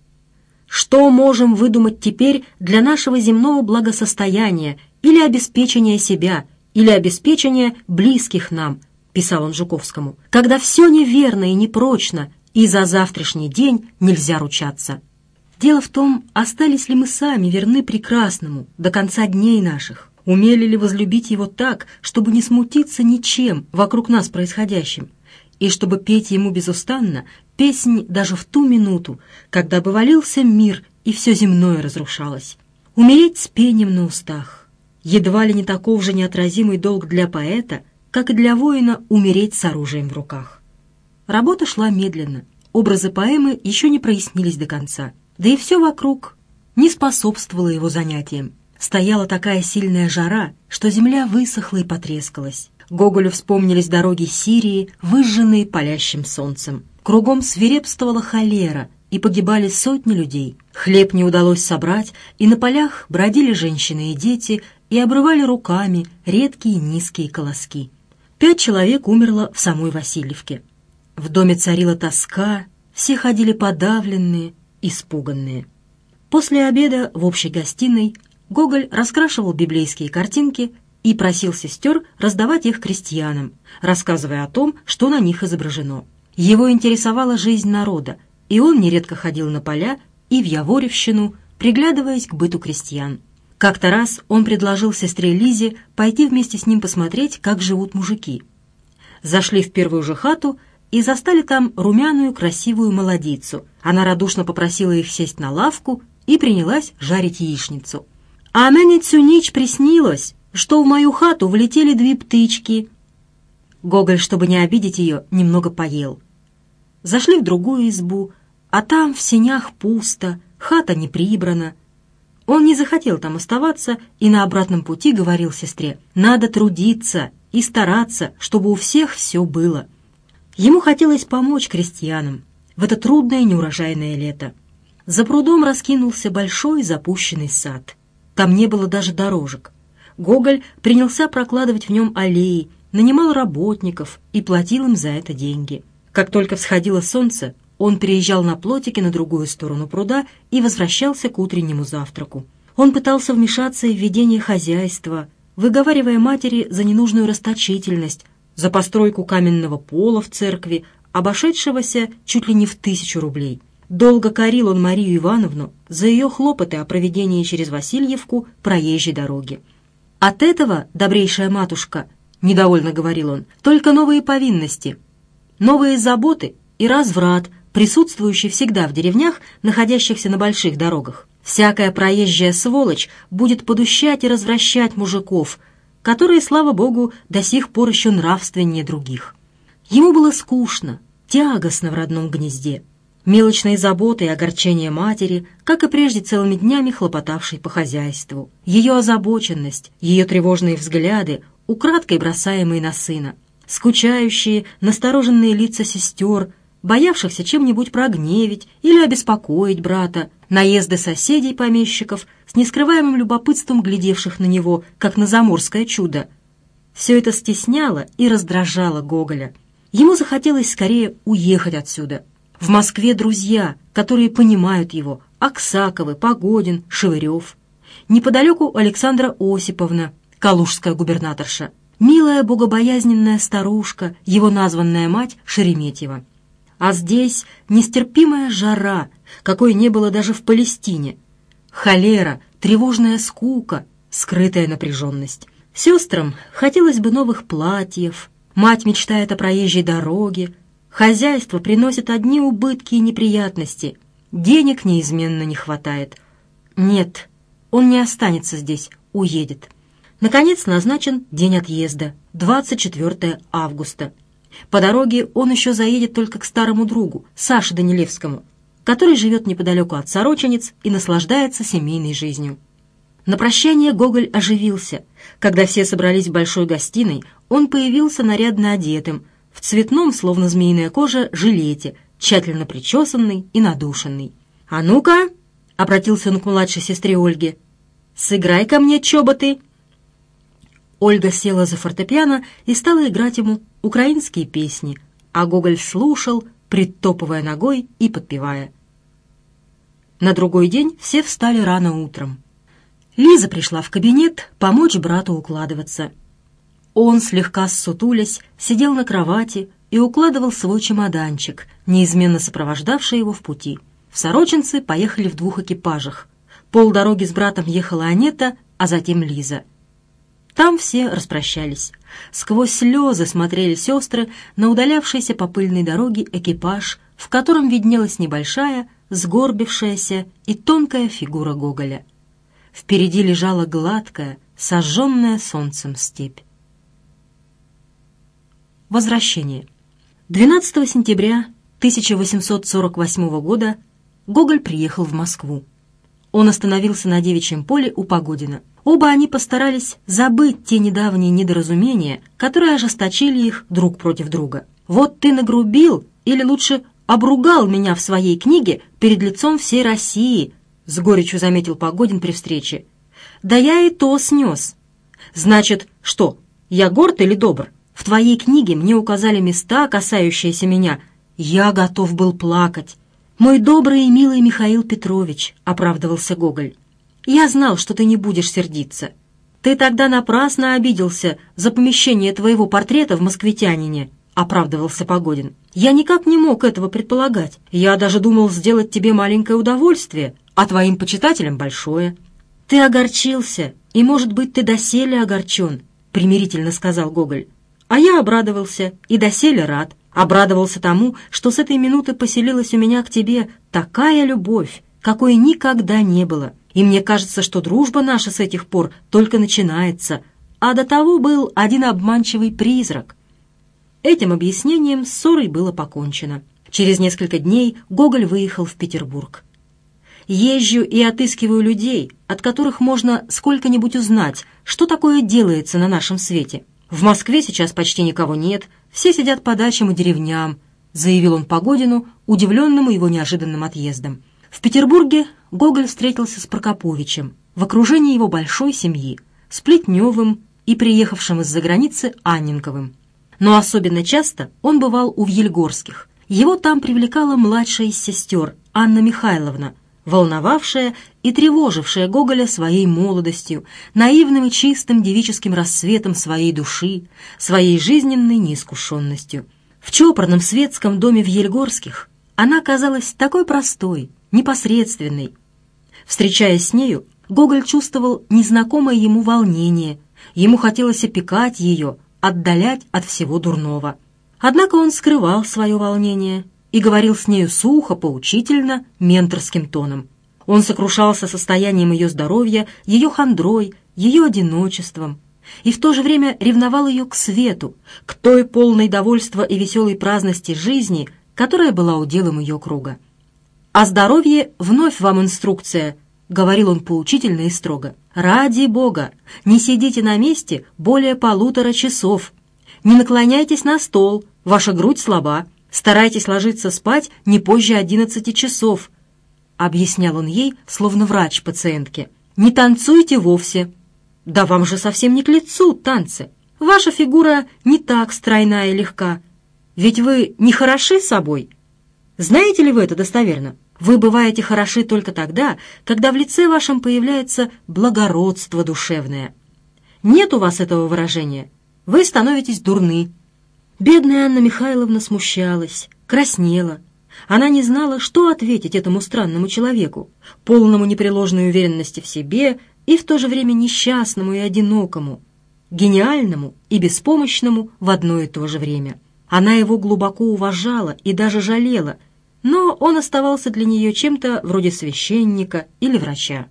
что можем выдумать теперь для нашего земного благосостояния или обеспечения себя, или обеспечения близких нам, писал он Жуковскому, когда все неверно и непрочно, и за завтрашний день нельзя ручаться. Дело в том, остались ли мы сами верны прекрасному до конца дней наших, умели ли возлюбить его так, чтобы не смутиться ничем вокруг нас происходящим, и чтобы петь ему безустанно песнь даже в ту минуту, когда обвалился мир и все земное разрушалось. Умереть с пением на устах. Едва ли не таков же неотразимый долг для поэта, как и для воина умереть с оружием в руках. Работа шла медленно, образы поэмы еще не прояснились до конца, да и все вокруг не способствовало его занятиям. Стояла такая сильная жара, что земля высохла и потрескалась. Гоголю вспомнились дороги Сирии, выжженные палящим солнцем. Кругом свирепствовала холера, и погибали сотни людей. Хлеб не удалось собрать, и на полях бродили женщины и дети, и обрывали руками редкие низкие колоски. Пять человек умерло в самой Васильевке. В доме царила тоска, все ходили подавленные, испуганные. После обеда в общей гостиной Гоголь раскрашивал библейские картинки и просил сестер раздавать их крестьянам, рассказывая о том, что на них изображено. Его интересовала жизнь народа, и он нередко ходил на поля и в Яворевщину, приглядываясь к быту крестьян. Как-то раз он предложил сестре Лизе пойти вместе с ним посмотреть, как живут мужики. Зашли в первую же хату и застали там румяную красивую молодицу. Она радушно попросила их сесть на лавку и принялась жарить яичницу. «А мне цю ночь приснилось, что в мою хату влетели две птички, Гоголь, чтобы не обидеть ее, немного поел. Зашли в другую избу, а там в сенях пусто, хата не прибрана. Он не захотел там оставаться и на обратном пути говорил сестре, «Надо трудиться и стараться, чтобы у всех все было». Ему хотелось помочь крестьянам в это трудное неурожайное лето. За прудом раскинулся большой запущенный сад. Там не было даже дорожек. Гоголь принялся прокладывать в нем аллеи, нанимал работников и платил им за это деньги. Как только всходило солнце, он переезжал на плотике на другую сторону пруда и возвращался к утреннему завтраку. Он пытался вмешаться в ведение хозяйства, выговаривая матери за ненужную расточительность, за постройку каменного пола в церкви, обошедшегося чуть ли не в тысячу рублей. Долго корил он Марию Ивановну за ее хлопоты о проведении через Васильевку проезжей дороги. От этого добрейшая матушка — недовольно говорил он, — «только новые повинности, новые заботы и разврат, присутствующий всегда в деревнях, находящихся на больших дорогах. Всякая проезжая сволочь будет подущать и развращать мужиков, которые, слава богу, до сих пор еще нравственнее других». Ему было скучно, тягостно в родном гнезде. Мелочные заботы и огорчения матери, как и прежде целыми днями хлопотавшей по хозяйству. Ее озабоченность, ее тревожные взгляды, украдкой бросаемые на сына, скучающие, настороженные лица сестер, боявшихся чем-нибудь прогневить или обеспокоить брата, наезды соседей-помещиков, с нескрываемым любопытством глядевших на него, как на заморское чудо. Все это стесняло и раздражало Гоголя. Ему захотелось скорее уехать отсюда. В Москве друзья, которые понимают его, Аксаковы, Погодин, Шевырев. Неподалеку Александра Осиповна, калужская губернаторша, милая богобоязненная старушка, его названная мать Шереметьева. А здесь нестерпимая жара, какой не было даже в Палестине. Холера, тревожная скука, скрытая напряженность. Сестрам хотелось бы новых платьев, мать мечтает о проезжей дороге, хозяйство приносит одни убытки и неприятности, денег неизменно не хватает. Нет, он не останется здесь, уедет. Наконец назначен день отъезда, 24 августа. По дороге он еще заедет только к старому другу, Саше Данилевскому, который живет неподалеку от Сороченец и наслаждается семейной жизнью. На прощание Гоголь оживился. Когда все собрались в большой гостиной, он появился нарядно одетым, в цветном, словно змеиная кожа, жилете, тщательно причесанный и надушенный. «А ну-ка!» — обратился он к младшей сестре Ольге. «Сыграй ко мне чоботы!» Ольга села за фортепиано и стала играть ему украинские песни, а Гоголь слушал, притопывая ногой и подпевая. На другой день все встали рано утром. Лиза пришла в кабинет помочь брату укладываться. Он, слегка ссутулясь, сидел на кровати и укладывал свой чемоданчик, неизменно сопровождавший его в пути. В сорочинцы поехали в двух экипажах. Полдороги с братом ехала Анета, а затем Лиза — там все распрощались. Сквозь слезы смотрели сестры на удалявшийся по пыльной дороге экипаж, в котором виднелась небольшая, сгорбившаяся и тонкая фигура Гоголя. Впереди лежала гладкая, сожженная солнцем степь. Возвращение. 12 сентября 1848 года Гоголь приехал в Москву. Он остановился на девичьем поле у Погодина. Оба они постарались забыть те недавние недоразумения, которые ожесточили их друг против друга. «Вот ты нагрубил, или лучше обругал меня в своей книге перед лицом всей России», с горечью заметил Погодин при встрече. «Да я и то снес». «Значит, что, я горд или добр? В твоей книге мне указали места, касающиеся меня. Я готов был плакать. «Мой добрый и милый Михаил Петрович», — оправдывался Гоголь, — «я знал, что ты не будешь сердиться. Ты тогда напрасно обиделся за помещение твоего портрета в «Москвитянине», — оправдывался Погодин. «Я никак не мог этого предполагать. Я даже думал сделать тебе маленькое удовольствие, а твоим почитателям большое». «Ты огорчился, и, может быть, ты доселе огорчен», — примирительно сказал Гоголь. А я обрадовался и доселе рад. Обрадовался тому, что с этой минуты поселилась у меня к тебе такая любовь, какой никогда не было. И мне кажется, что дружба наша с этих пор только начинается. А до того был один обманчивый призрак. Этим объяснением ссорой было покончено. Через несколько дней Гоголь выехал в Петербург. Езжу и отыскиваю людей, от которых можно сколько-нибудь узнать, что такое делается на нашем свете. В Москве сейчас почти никого нет, все сидят по дачам и деревням», — заявил он Погодину, удивленному его неожиданным отъездом. В Петербурге Гоголь встретился с Прокоповичем в окружении его большой семьи, с Плетневым и приехавшим из-за границы Анненковым. Но особенно часто он бывал у Вельгорских. Его там привлекала младшая из сестер Анна Михайловна, волновавшая и тревожившая Гоголя своей молодостью, наивным и чистым девическим рассветом своей души, своей жизненной неискушенностью. В чопорном светском доме в Ельгорских она казалась такой простой, непосредственной. Встречаясь с нею, Гоголь чувствовал незнакомое ему волнение, ему хотелось опекать ее, отдалять от всего дурного. Однако он скрывал свое волнение, и говорил с нею сухо, поучительно, менторским тоном. Он сокрушался состоянием ее здоровья, ее хандрой, ее одиночеством, и в то же время ревновал ее к свету, к той полной довольства и веселой праздности жизни, которая была уделом ее круга. А здоровье вновь вам инструкция», — говорил он поучительно и строго. «Ради Бога! Не сидите на месте более полутора часов. Не наклоняйтесь на стол, ваша грудь слаба. Старайтесь ложиться спать не позже 11 часов», — объяснял он ей, словно врач пациентке. «Не танцуйте вовсе». «Да вам же совсем не к лицу танцы. Ваша фигура не так стройная и легка. Ведь вы не хороши собой. Знаете ли вы это достоверно? Вы бываете хороши только тогда, когда в лице вашем появляется благородство душевное. Нет у вас этого выражения. Вы становитесь дурны». Бедная Анна Михайловна смущалась, краснела. Она не знала, что ответить этому странному человеку, полному непреложной уверенности в себе и в то же время несчастному и одинокому, гениальному и беспомощному в одно и то же время. Она его глубоко уважала и даже жалела, но он оставался для нее чем-то вроде священника или врача.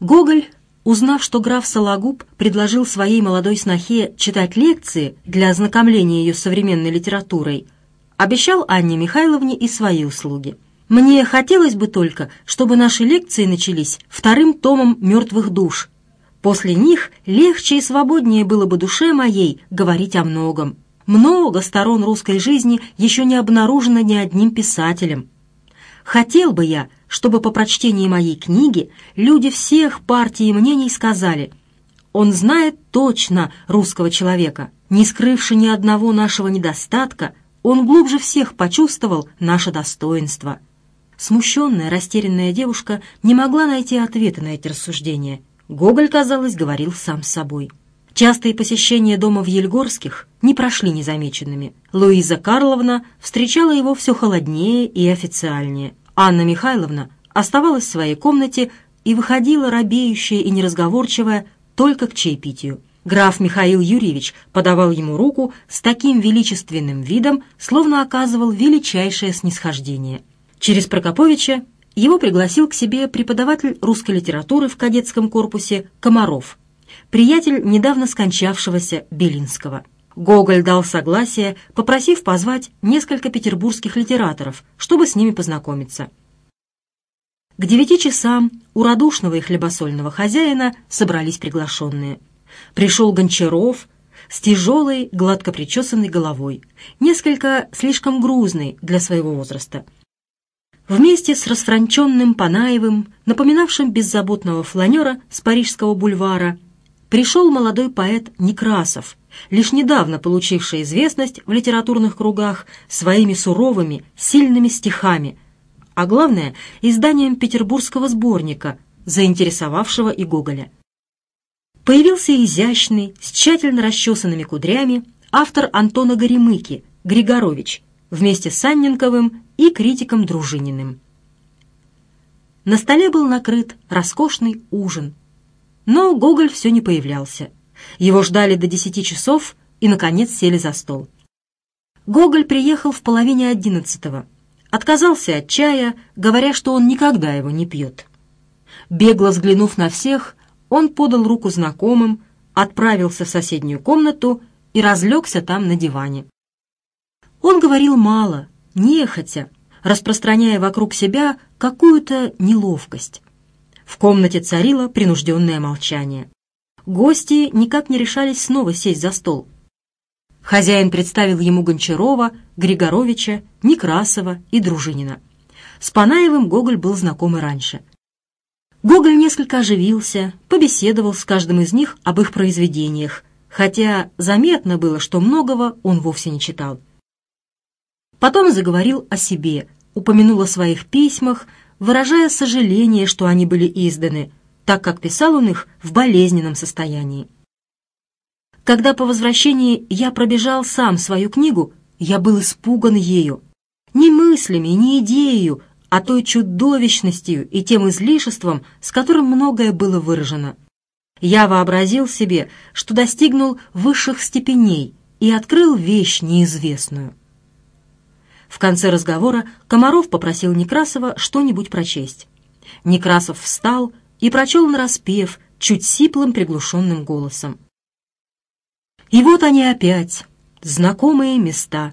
Гоголь Узнав, что граф Сологуб предложил своей молодой снохе читать лекции для ознакомления ее с современной литературой, обещал Анне Михайловне и свои услуги. «Мне хотелось бы только, чтобы наши лекции начались вторым томом «Мертвых душ». После них легче и свободнее было бы душе моей говорить о многом. Много сторон русской жизни еще не обнаружено ни одним писателем. Хотел бы я, чтобы по прочтении моей книги люди всех партий и мнений сказали «Он знает точно русского человека, не скрывши ни одного нашего недостатка, он глубже всех почувствовал наше достоинство». Смущенная, растерянная девушка не могла найти ответа на эти рассуждения. Гоголь, казалось, говорил сам с собой. Частые посещения дома в Ельгорских не прошли незамеченными. Луиза Карловна встречала его все холоднее и официальнее. Анна Михайловна оставалась в своей комнате и выходила робеющая и неразговорчивая только к чаепитию. Граф Михаил Юрьевич подавал ему руку с таким величественным видом, словно оказывал величайшее снисхождение. Через Прокоповича его пригласил к себе преподаватель русской литературы в кадетском корпусе Комаров, приятель недавно скончавшегося Белинского. Гоголь дал согласие, попросив позвать несколько петербургских литераторов, чтобы с ними познакомиться. К девяти часам у радушного и хлебосольного хозяина собрались приглашенные. Пришел Гончаров с тяжелой, гладко причесанной головой, несколько слишком грузной для своего возраста. Вместе с расфранченным Панаевым, напоминавшим беззаботного фланера с Парижского бульвара, пришел молодой поэт Некрасов – лишь недавно получившая известность в литературных кругах своими суровыми, сильными стихами, а главное – изданием петербургского сборника, заинтересовавшего и Гоголя. Появился изящный, с тщательно расчесанными кудрями автор Антона Горемыки, Григорович, вместе с Анненковым и критиком Дружининым. На столе был накрыт роскошный ужин, но Гоголь все не появлялся – его ждали до десяти часов и, наконец, сели за стол. Гоголь приехал в половине одиннадцатого. Отказался от чая, говоря, что он никогда его не пьет. Бегло взглянув на всех, он подал руку знакомым, отправился в соседнюю комнату и разлегся там на диване. Он говорил мало, нехотя, распространяя вокруг себя какую-то неловкость. В комнате царило принужденное молчание гости никак не решались снова сесть за стол. Хозяин представил ему Гончарова, Григоровича, Некрасова и Дружинина. С Панаевым Гоголь был знаком и раньше. Гоголь несколько оживился, побеседовал с каждым из них об их произведениях, хотя заметно было, что многого он вовсе не читал. Потом заговорил о себе, упомянул о своих письмах, выражая сожаление, что они были изданы – так как писал он их в болезненном состоянии. Когда по возвращении я пробежал сам свою книгу, я был испуган ею. Не мыслями, не идеей, а той чудовищностью и тем излишеством, с которым многое было выражено. Я вообразил себе, что достигнул высших степеней и открыл вещь неизвестную. В конце разговора Комаров попросил Некрасова что-нибудь прочесть. Некрасов встал, и прочел нараспев, чуть сиплым приглушенным голосом. И вот они опять, знакомые места,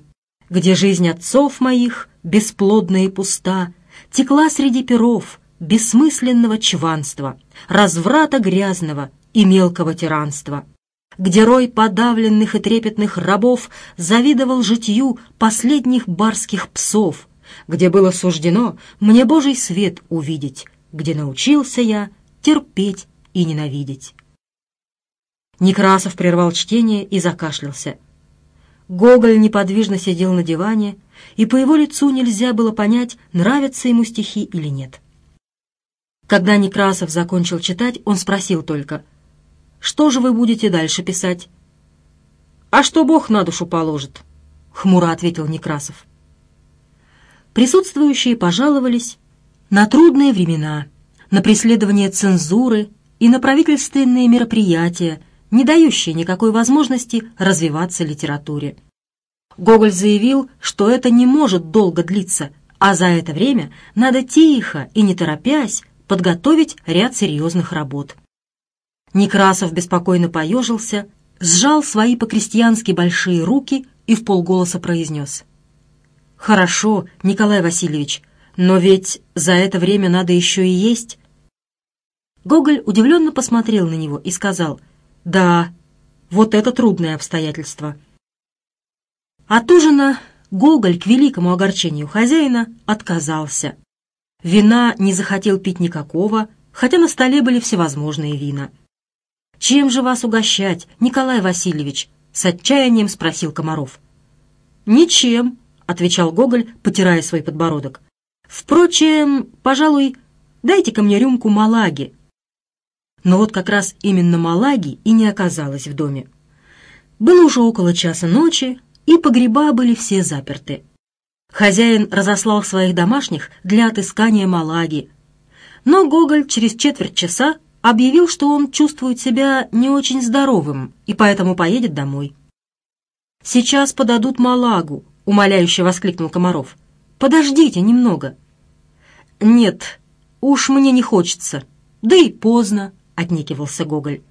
где жизнь отцов моих, бесплодна и пуста, текла среди перов, бессмысленного чванства, разврата грязного и мелкого тиранства, где рой подавленных и трепетных рабов завидовал житью последних барских псов, где было суждено мне Божий свет увидеть, где научился я терпеть и ненавидеть. Некрасов прервал чтение и закашлялся. Гоголь неподвижно сидел на диване, и по его лицу нельзя было понять, нравятся ему стихи или нет. Когда Некрасов закончил читать, он спросил только, «Что же вы будете дальше писать?» «А что Бог на душу положит?» — хмуро ответил Некрасов. Присутствующие пожаловались, на трудные времена, на преследование цензуры и на правительственные мероприятия, не дающие никакой возможности развиваться литературе. Гоголь заявил, что это не может долго длиться, а за это время надо тихо и не торопясь подготовить ряд серьезных работ. Некрасов беспокойно поежился, сжал свои по-крестьянски большие руки и вполголоса произнес. «Хорошо, Николай Васильевич, но ведь за это время надо еще и есть. Гоголь удивленно посмотрел на него и сказал, «Да, вот это трудное обстоятельство». От ужина Гоголь к великому огорчению хозяина отказался. Вина не захотел пить никакого, хотя на столе были всевозможные вина. «Чем же вас угощать, Николай Васильевич?» — с отчаянием спросил Комаров. «Ничем», — отвечал Гоголь, потирая свой подбородок. Впрочем, пожалуй, дайте-ка мне рюмку Малаги. Но вот как раз именно Малаги и не оказалось в доме. Было уже около часа ночи, и погреба были все заперты. Хозяин разослал своих домашних для отыскания Малаги. Но Гоголь через четверть часа объявил, что он чувствует себя не очень здоровым и поэтому поедет домой. «Сейчас подадут Малагу», — умоляюще воскликнул Комаров подождите немного». «Нет, уж мне не хочется. Да и поздно», — отнекивался Гоголь.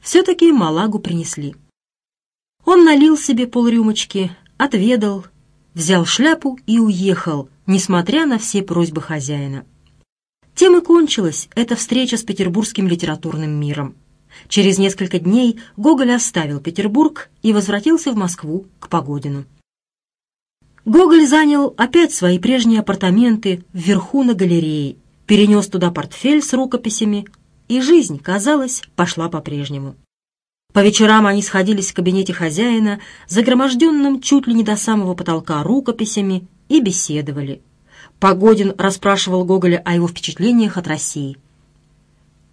Все-таки Малагу принесли. Он налил себе полрюмочки, отведал, взял шляпу и уехал, несмотря на все просьбы хозяина. Тем и кончилась эта встреча с петербургским литературным миром. Через несколько дней Гоголь оставил Петербург и возвратился в Москву к Погодину. Гоголь занял опять свои прежние апартаменты вверху на галерее, перенес туда портфель с рукописями, и жизнь, казалось, пошла по-прежнему. По вечерам они сходились в кабинете хозяина, загроможденном чуть ли не до самого потолка рукописями, и беседовали. Погодин расспрашивал Гоголя о его впечатлениях от России.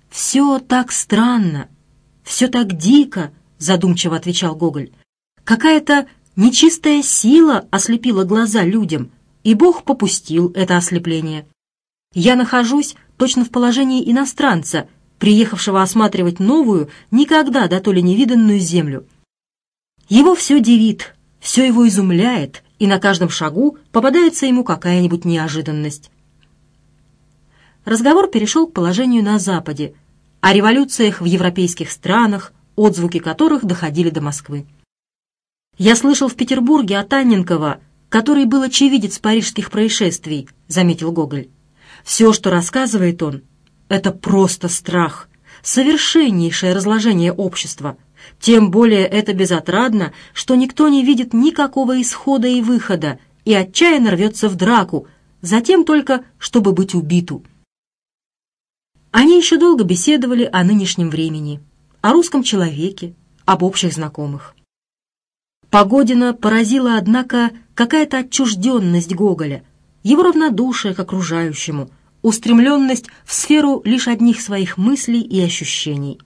«Все так странно, все так дико», — задумчиво отвечал Гоголь. «Какая-то Нечистая сила ослепила глаза людям, и Бог попустил это ослепление. Я нахожусь точно в положении иностранца, приехавшего осматривать новую, никогда до то ли невиданную землю. Его все дивит, все его изумляет, и на каждом шагу попадается ему какая-нибудь неожиданность. Разговор перешел к положению на Западе, о революциях в европейских странах, отзвуки которых доходили до Москвы. «Я слышал в Петербурге о Танненкова, который был очевидец парижских происшествий», — заметил Гоголь. «Все, что рассказывает он, — это просто страх, совершеннейшее разложение общества. Тем более это безотрадно, что никто не видит никакого исхода и выхода и отчаянно рвется в драку, затем только, чтобы быть убиту». Они еще долго беседовали о нынешнем времени, о русском человеке, об общих знакомых. Погодина поразила, однако, какая-то отчужденность Гоголя, его равнодушие к окружающему, устремленность в сферу лишь одних своих мыслей и ощущений.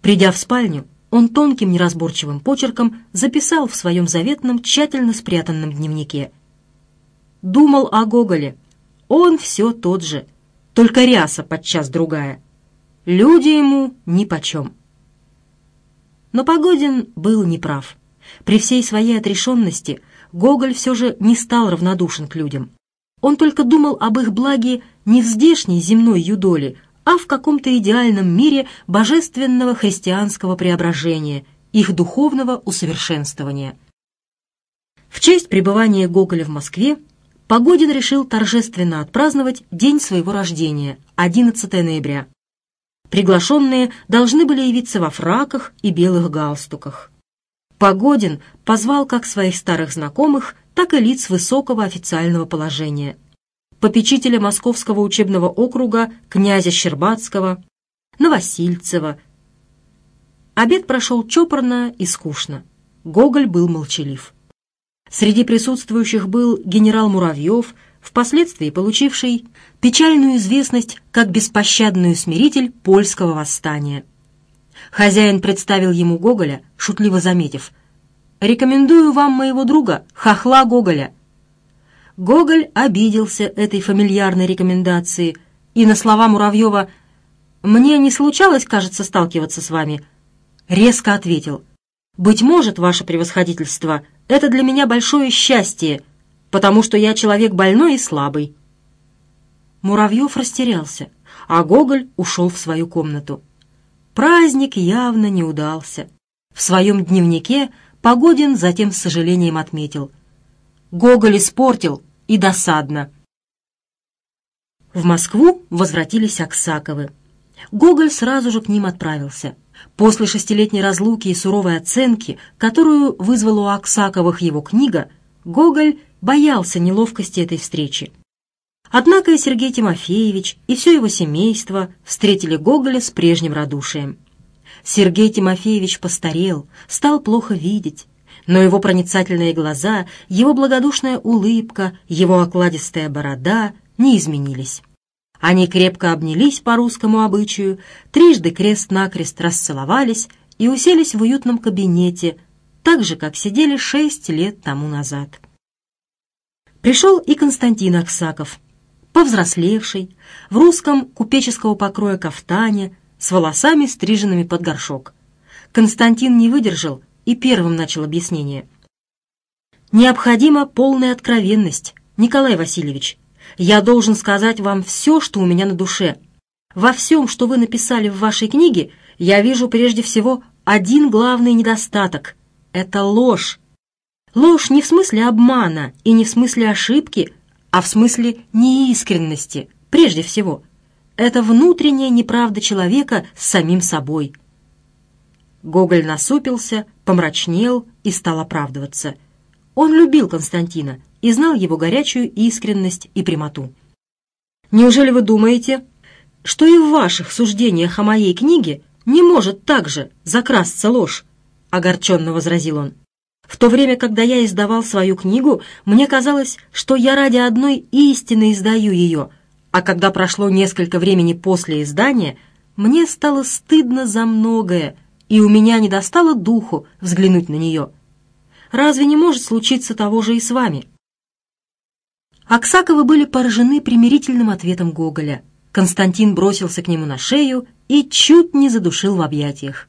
Придя в спальню, он тонким неразборчивым почерком записал в своем заветном, тщательно спрятанном дневнике. Думал о Гоголе. Он все тот же, только ряса подчас другая. Люди ему нипочем. Но Погодин был неправ. прав. При всей своей отрешенности Гоголь все же не стал равнодушен к людям. Он только думал об их благе не в здешней земной юдоле, а в каком-то идеальном мире божественного христианского преображения, их духовного усовершенствования. В честь пребывания Гоголя в Москве Погодин решил торжественно отпраздновать день своего рождения, 11 ноября. Приглашенные должны были явиться во фраках и белых галстуках. Погодин позвал как своих старых знакомых, так и лиц высокого официального положения. Попечителя Московского учебного округа, князя Щербатского, Новосильцева. Обед прошел чопорно и скучно. Гоголь был молчалив. Среди присутствующих был генерал Муравьев, впоследствии получивший печальную известность как беспощадный усмиритель польского восстания – Хозяин представил ему Гоголя, шутливо заметив. «Рекомендую вам моего друга, хохла Гоголя». Гоголь обиделся этой фамильярной рекомендации и на слова Муравьева «Мне не случалось, кажется, сталкиваться с вами», резко ответил «Быть может, ваше превосходительство, это для меня большое счастье, потому что я человек больной и слабый». Муравьев растерялся, а Гоголь ушел в свою комнату праздник явно не удался. В своем дневнике Погодин затем с сожалением отметил. Гоголь испортил, и досадно. В Москву возвратились Аксаковы. Гоголь сразу же к ним отправился. После шестилетней разлуки и суровой оценки, которую вызвала у Аксаковых его книга, Гоголь боялся неловкости этой встречи. Однако и Сергей Тимофеевич, и все его семейство встретили Гоголя с прежним радушием. Сергей Тимофеевич постарел, стал плохо видеть, но его проницательные глаза, его благодушная улыбка, его окладистая борода не изменились. Они крепко обнялись по русскому обычаю, трижды крест-накрест расцеловались и уселись в уютном кабинете, так же, как сидели шесть лет тому назад. Пришел и Константин Аксаков – повзрослевший, в русском купеческого покроя кафтане, с волосами, стриженными под горшок. Константин не выдержал и первым начал объяснение. «Необходима полная откровенность, Николай Васильевич. Я должен сказать вам все, что у меня на душе. Во всем, что вы написали в вашей книге, я вижу прежде всего один главный недостаток — это ложь. Ложь не в смысле обмана и не в смысле ошибки — а в смысле неискренности, прежде всего. Это внутренняя неправда человека с самим собой. Гоголь насупился, помрачнел и стал оправдываться. Он любил Константина и знал его горячую искренность и прямоту. «Неужели вы думаете, что и в ваших суждениях о моей книге не может также закрасться ложь?» — огорченно возразил он. В то время, когда я издавал свою книгу, мне казалось, что я ради одной истины издаю ее, а когда прошло несколько времени после издания, мне стало стыдно за многое, и у меня не достало духу взглянуть на нее. Разве не может случиться того же и с вами? Аксаковы были поражены примирительным ответом Гоголя. Константин бросился к нему на шею и чуть не задушил в объятиях.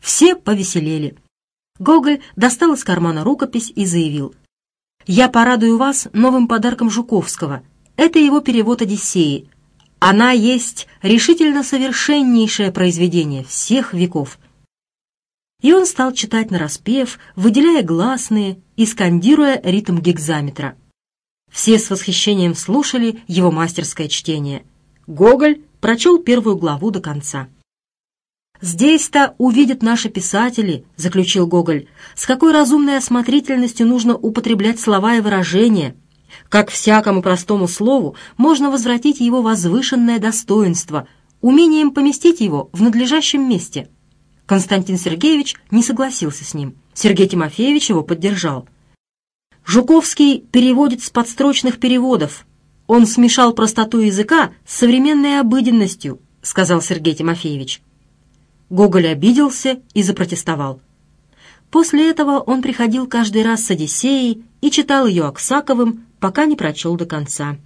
Все повеселели. Гоголь достал из кармана рукопись и заявил. «Я порадую вас новым подарком Жуковского. Это его перевод «Одиссеи». Она есть решительно совершеннейшее произведение всех веков». И он стал читать нараспев, выделяя гласные и скандируя ритм гигзаметра. Все с восхищением слушали его мастерское чтение. Гоголь прочел первую главу до конца. «Здесь-то увидят наши писатели», — заключил Гоголь, «с какой разумной осмотрительностью нужно употреблять слова и выражения, как всякому простому слову можно возвратить его возвышенное достоинство, умением поместить его в надлежащем месте». Константин Сергеевич не согласился с ним. Сергей Тимофеевич его поддержал. Жуковский переводит с подстрочных переводов. Он смешал простоту языка с современной обыденностью, сказал Сергей Тимофеевич. Гоголь обиделся и запротестовал. После этого он приходил каждый раз с «Одиссеей» и читал ее Аксаковым, пока не прочел до конца.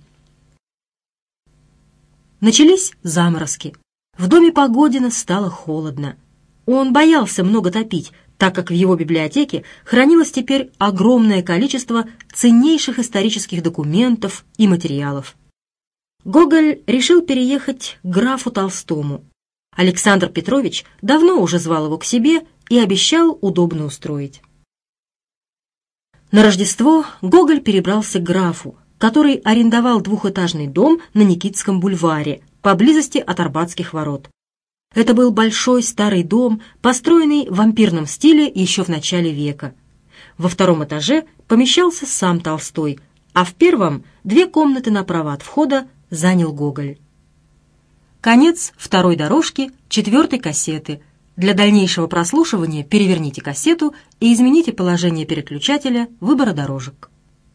Начались заморозки. В доме Погодина стало холодно. Он боялся много топить, так как в его библиотеке хранилось теперь огромное количество ценнейших исторических документов и материалов. Гоголь решил переехать к графу Толстому, Александр Петрович давно уже звал его к себе и обещал удобно устроить. На Рождество Гоголь перебрался к графу, который арендовал двухэтажный дом на Никитском бульваре, поблизости от Арбатских ворот. Это был большой старый дом, построенный в вампирном стиле еще в начале века. Во втором этаже помещался сам Толстой, а в первом две комнаты направо от входа занял Гоголь. Конец второй дорожки четвертой кассеты. Для дальнейшего прослушивания переверните кассету и измените положение переключателя выбора дорожек.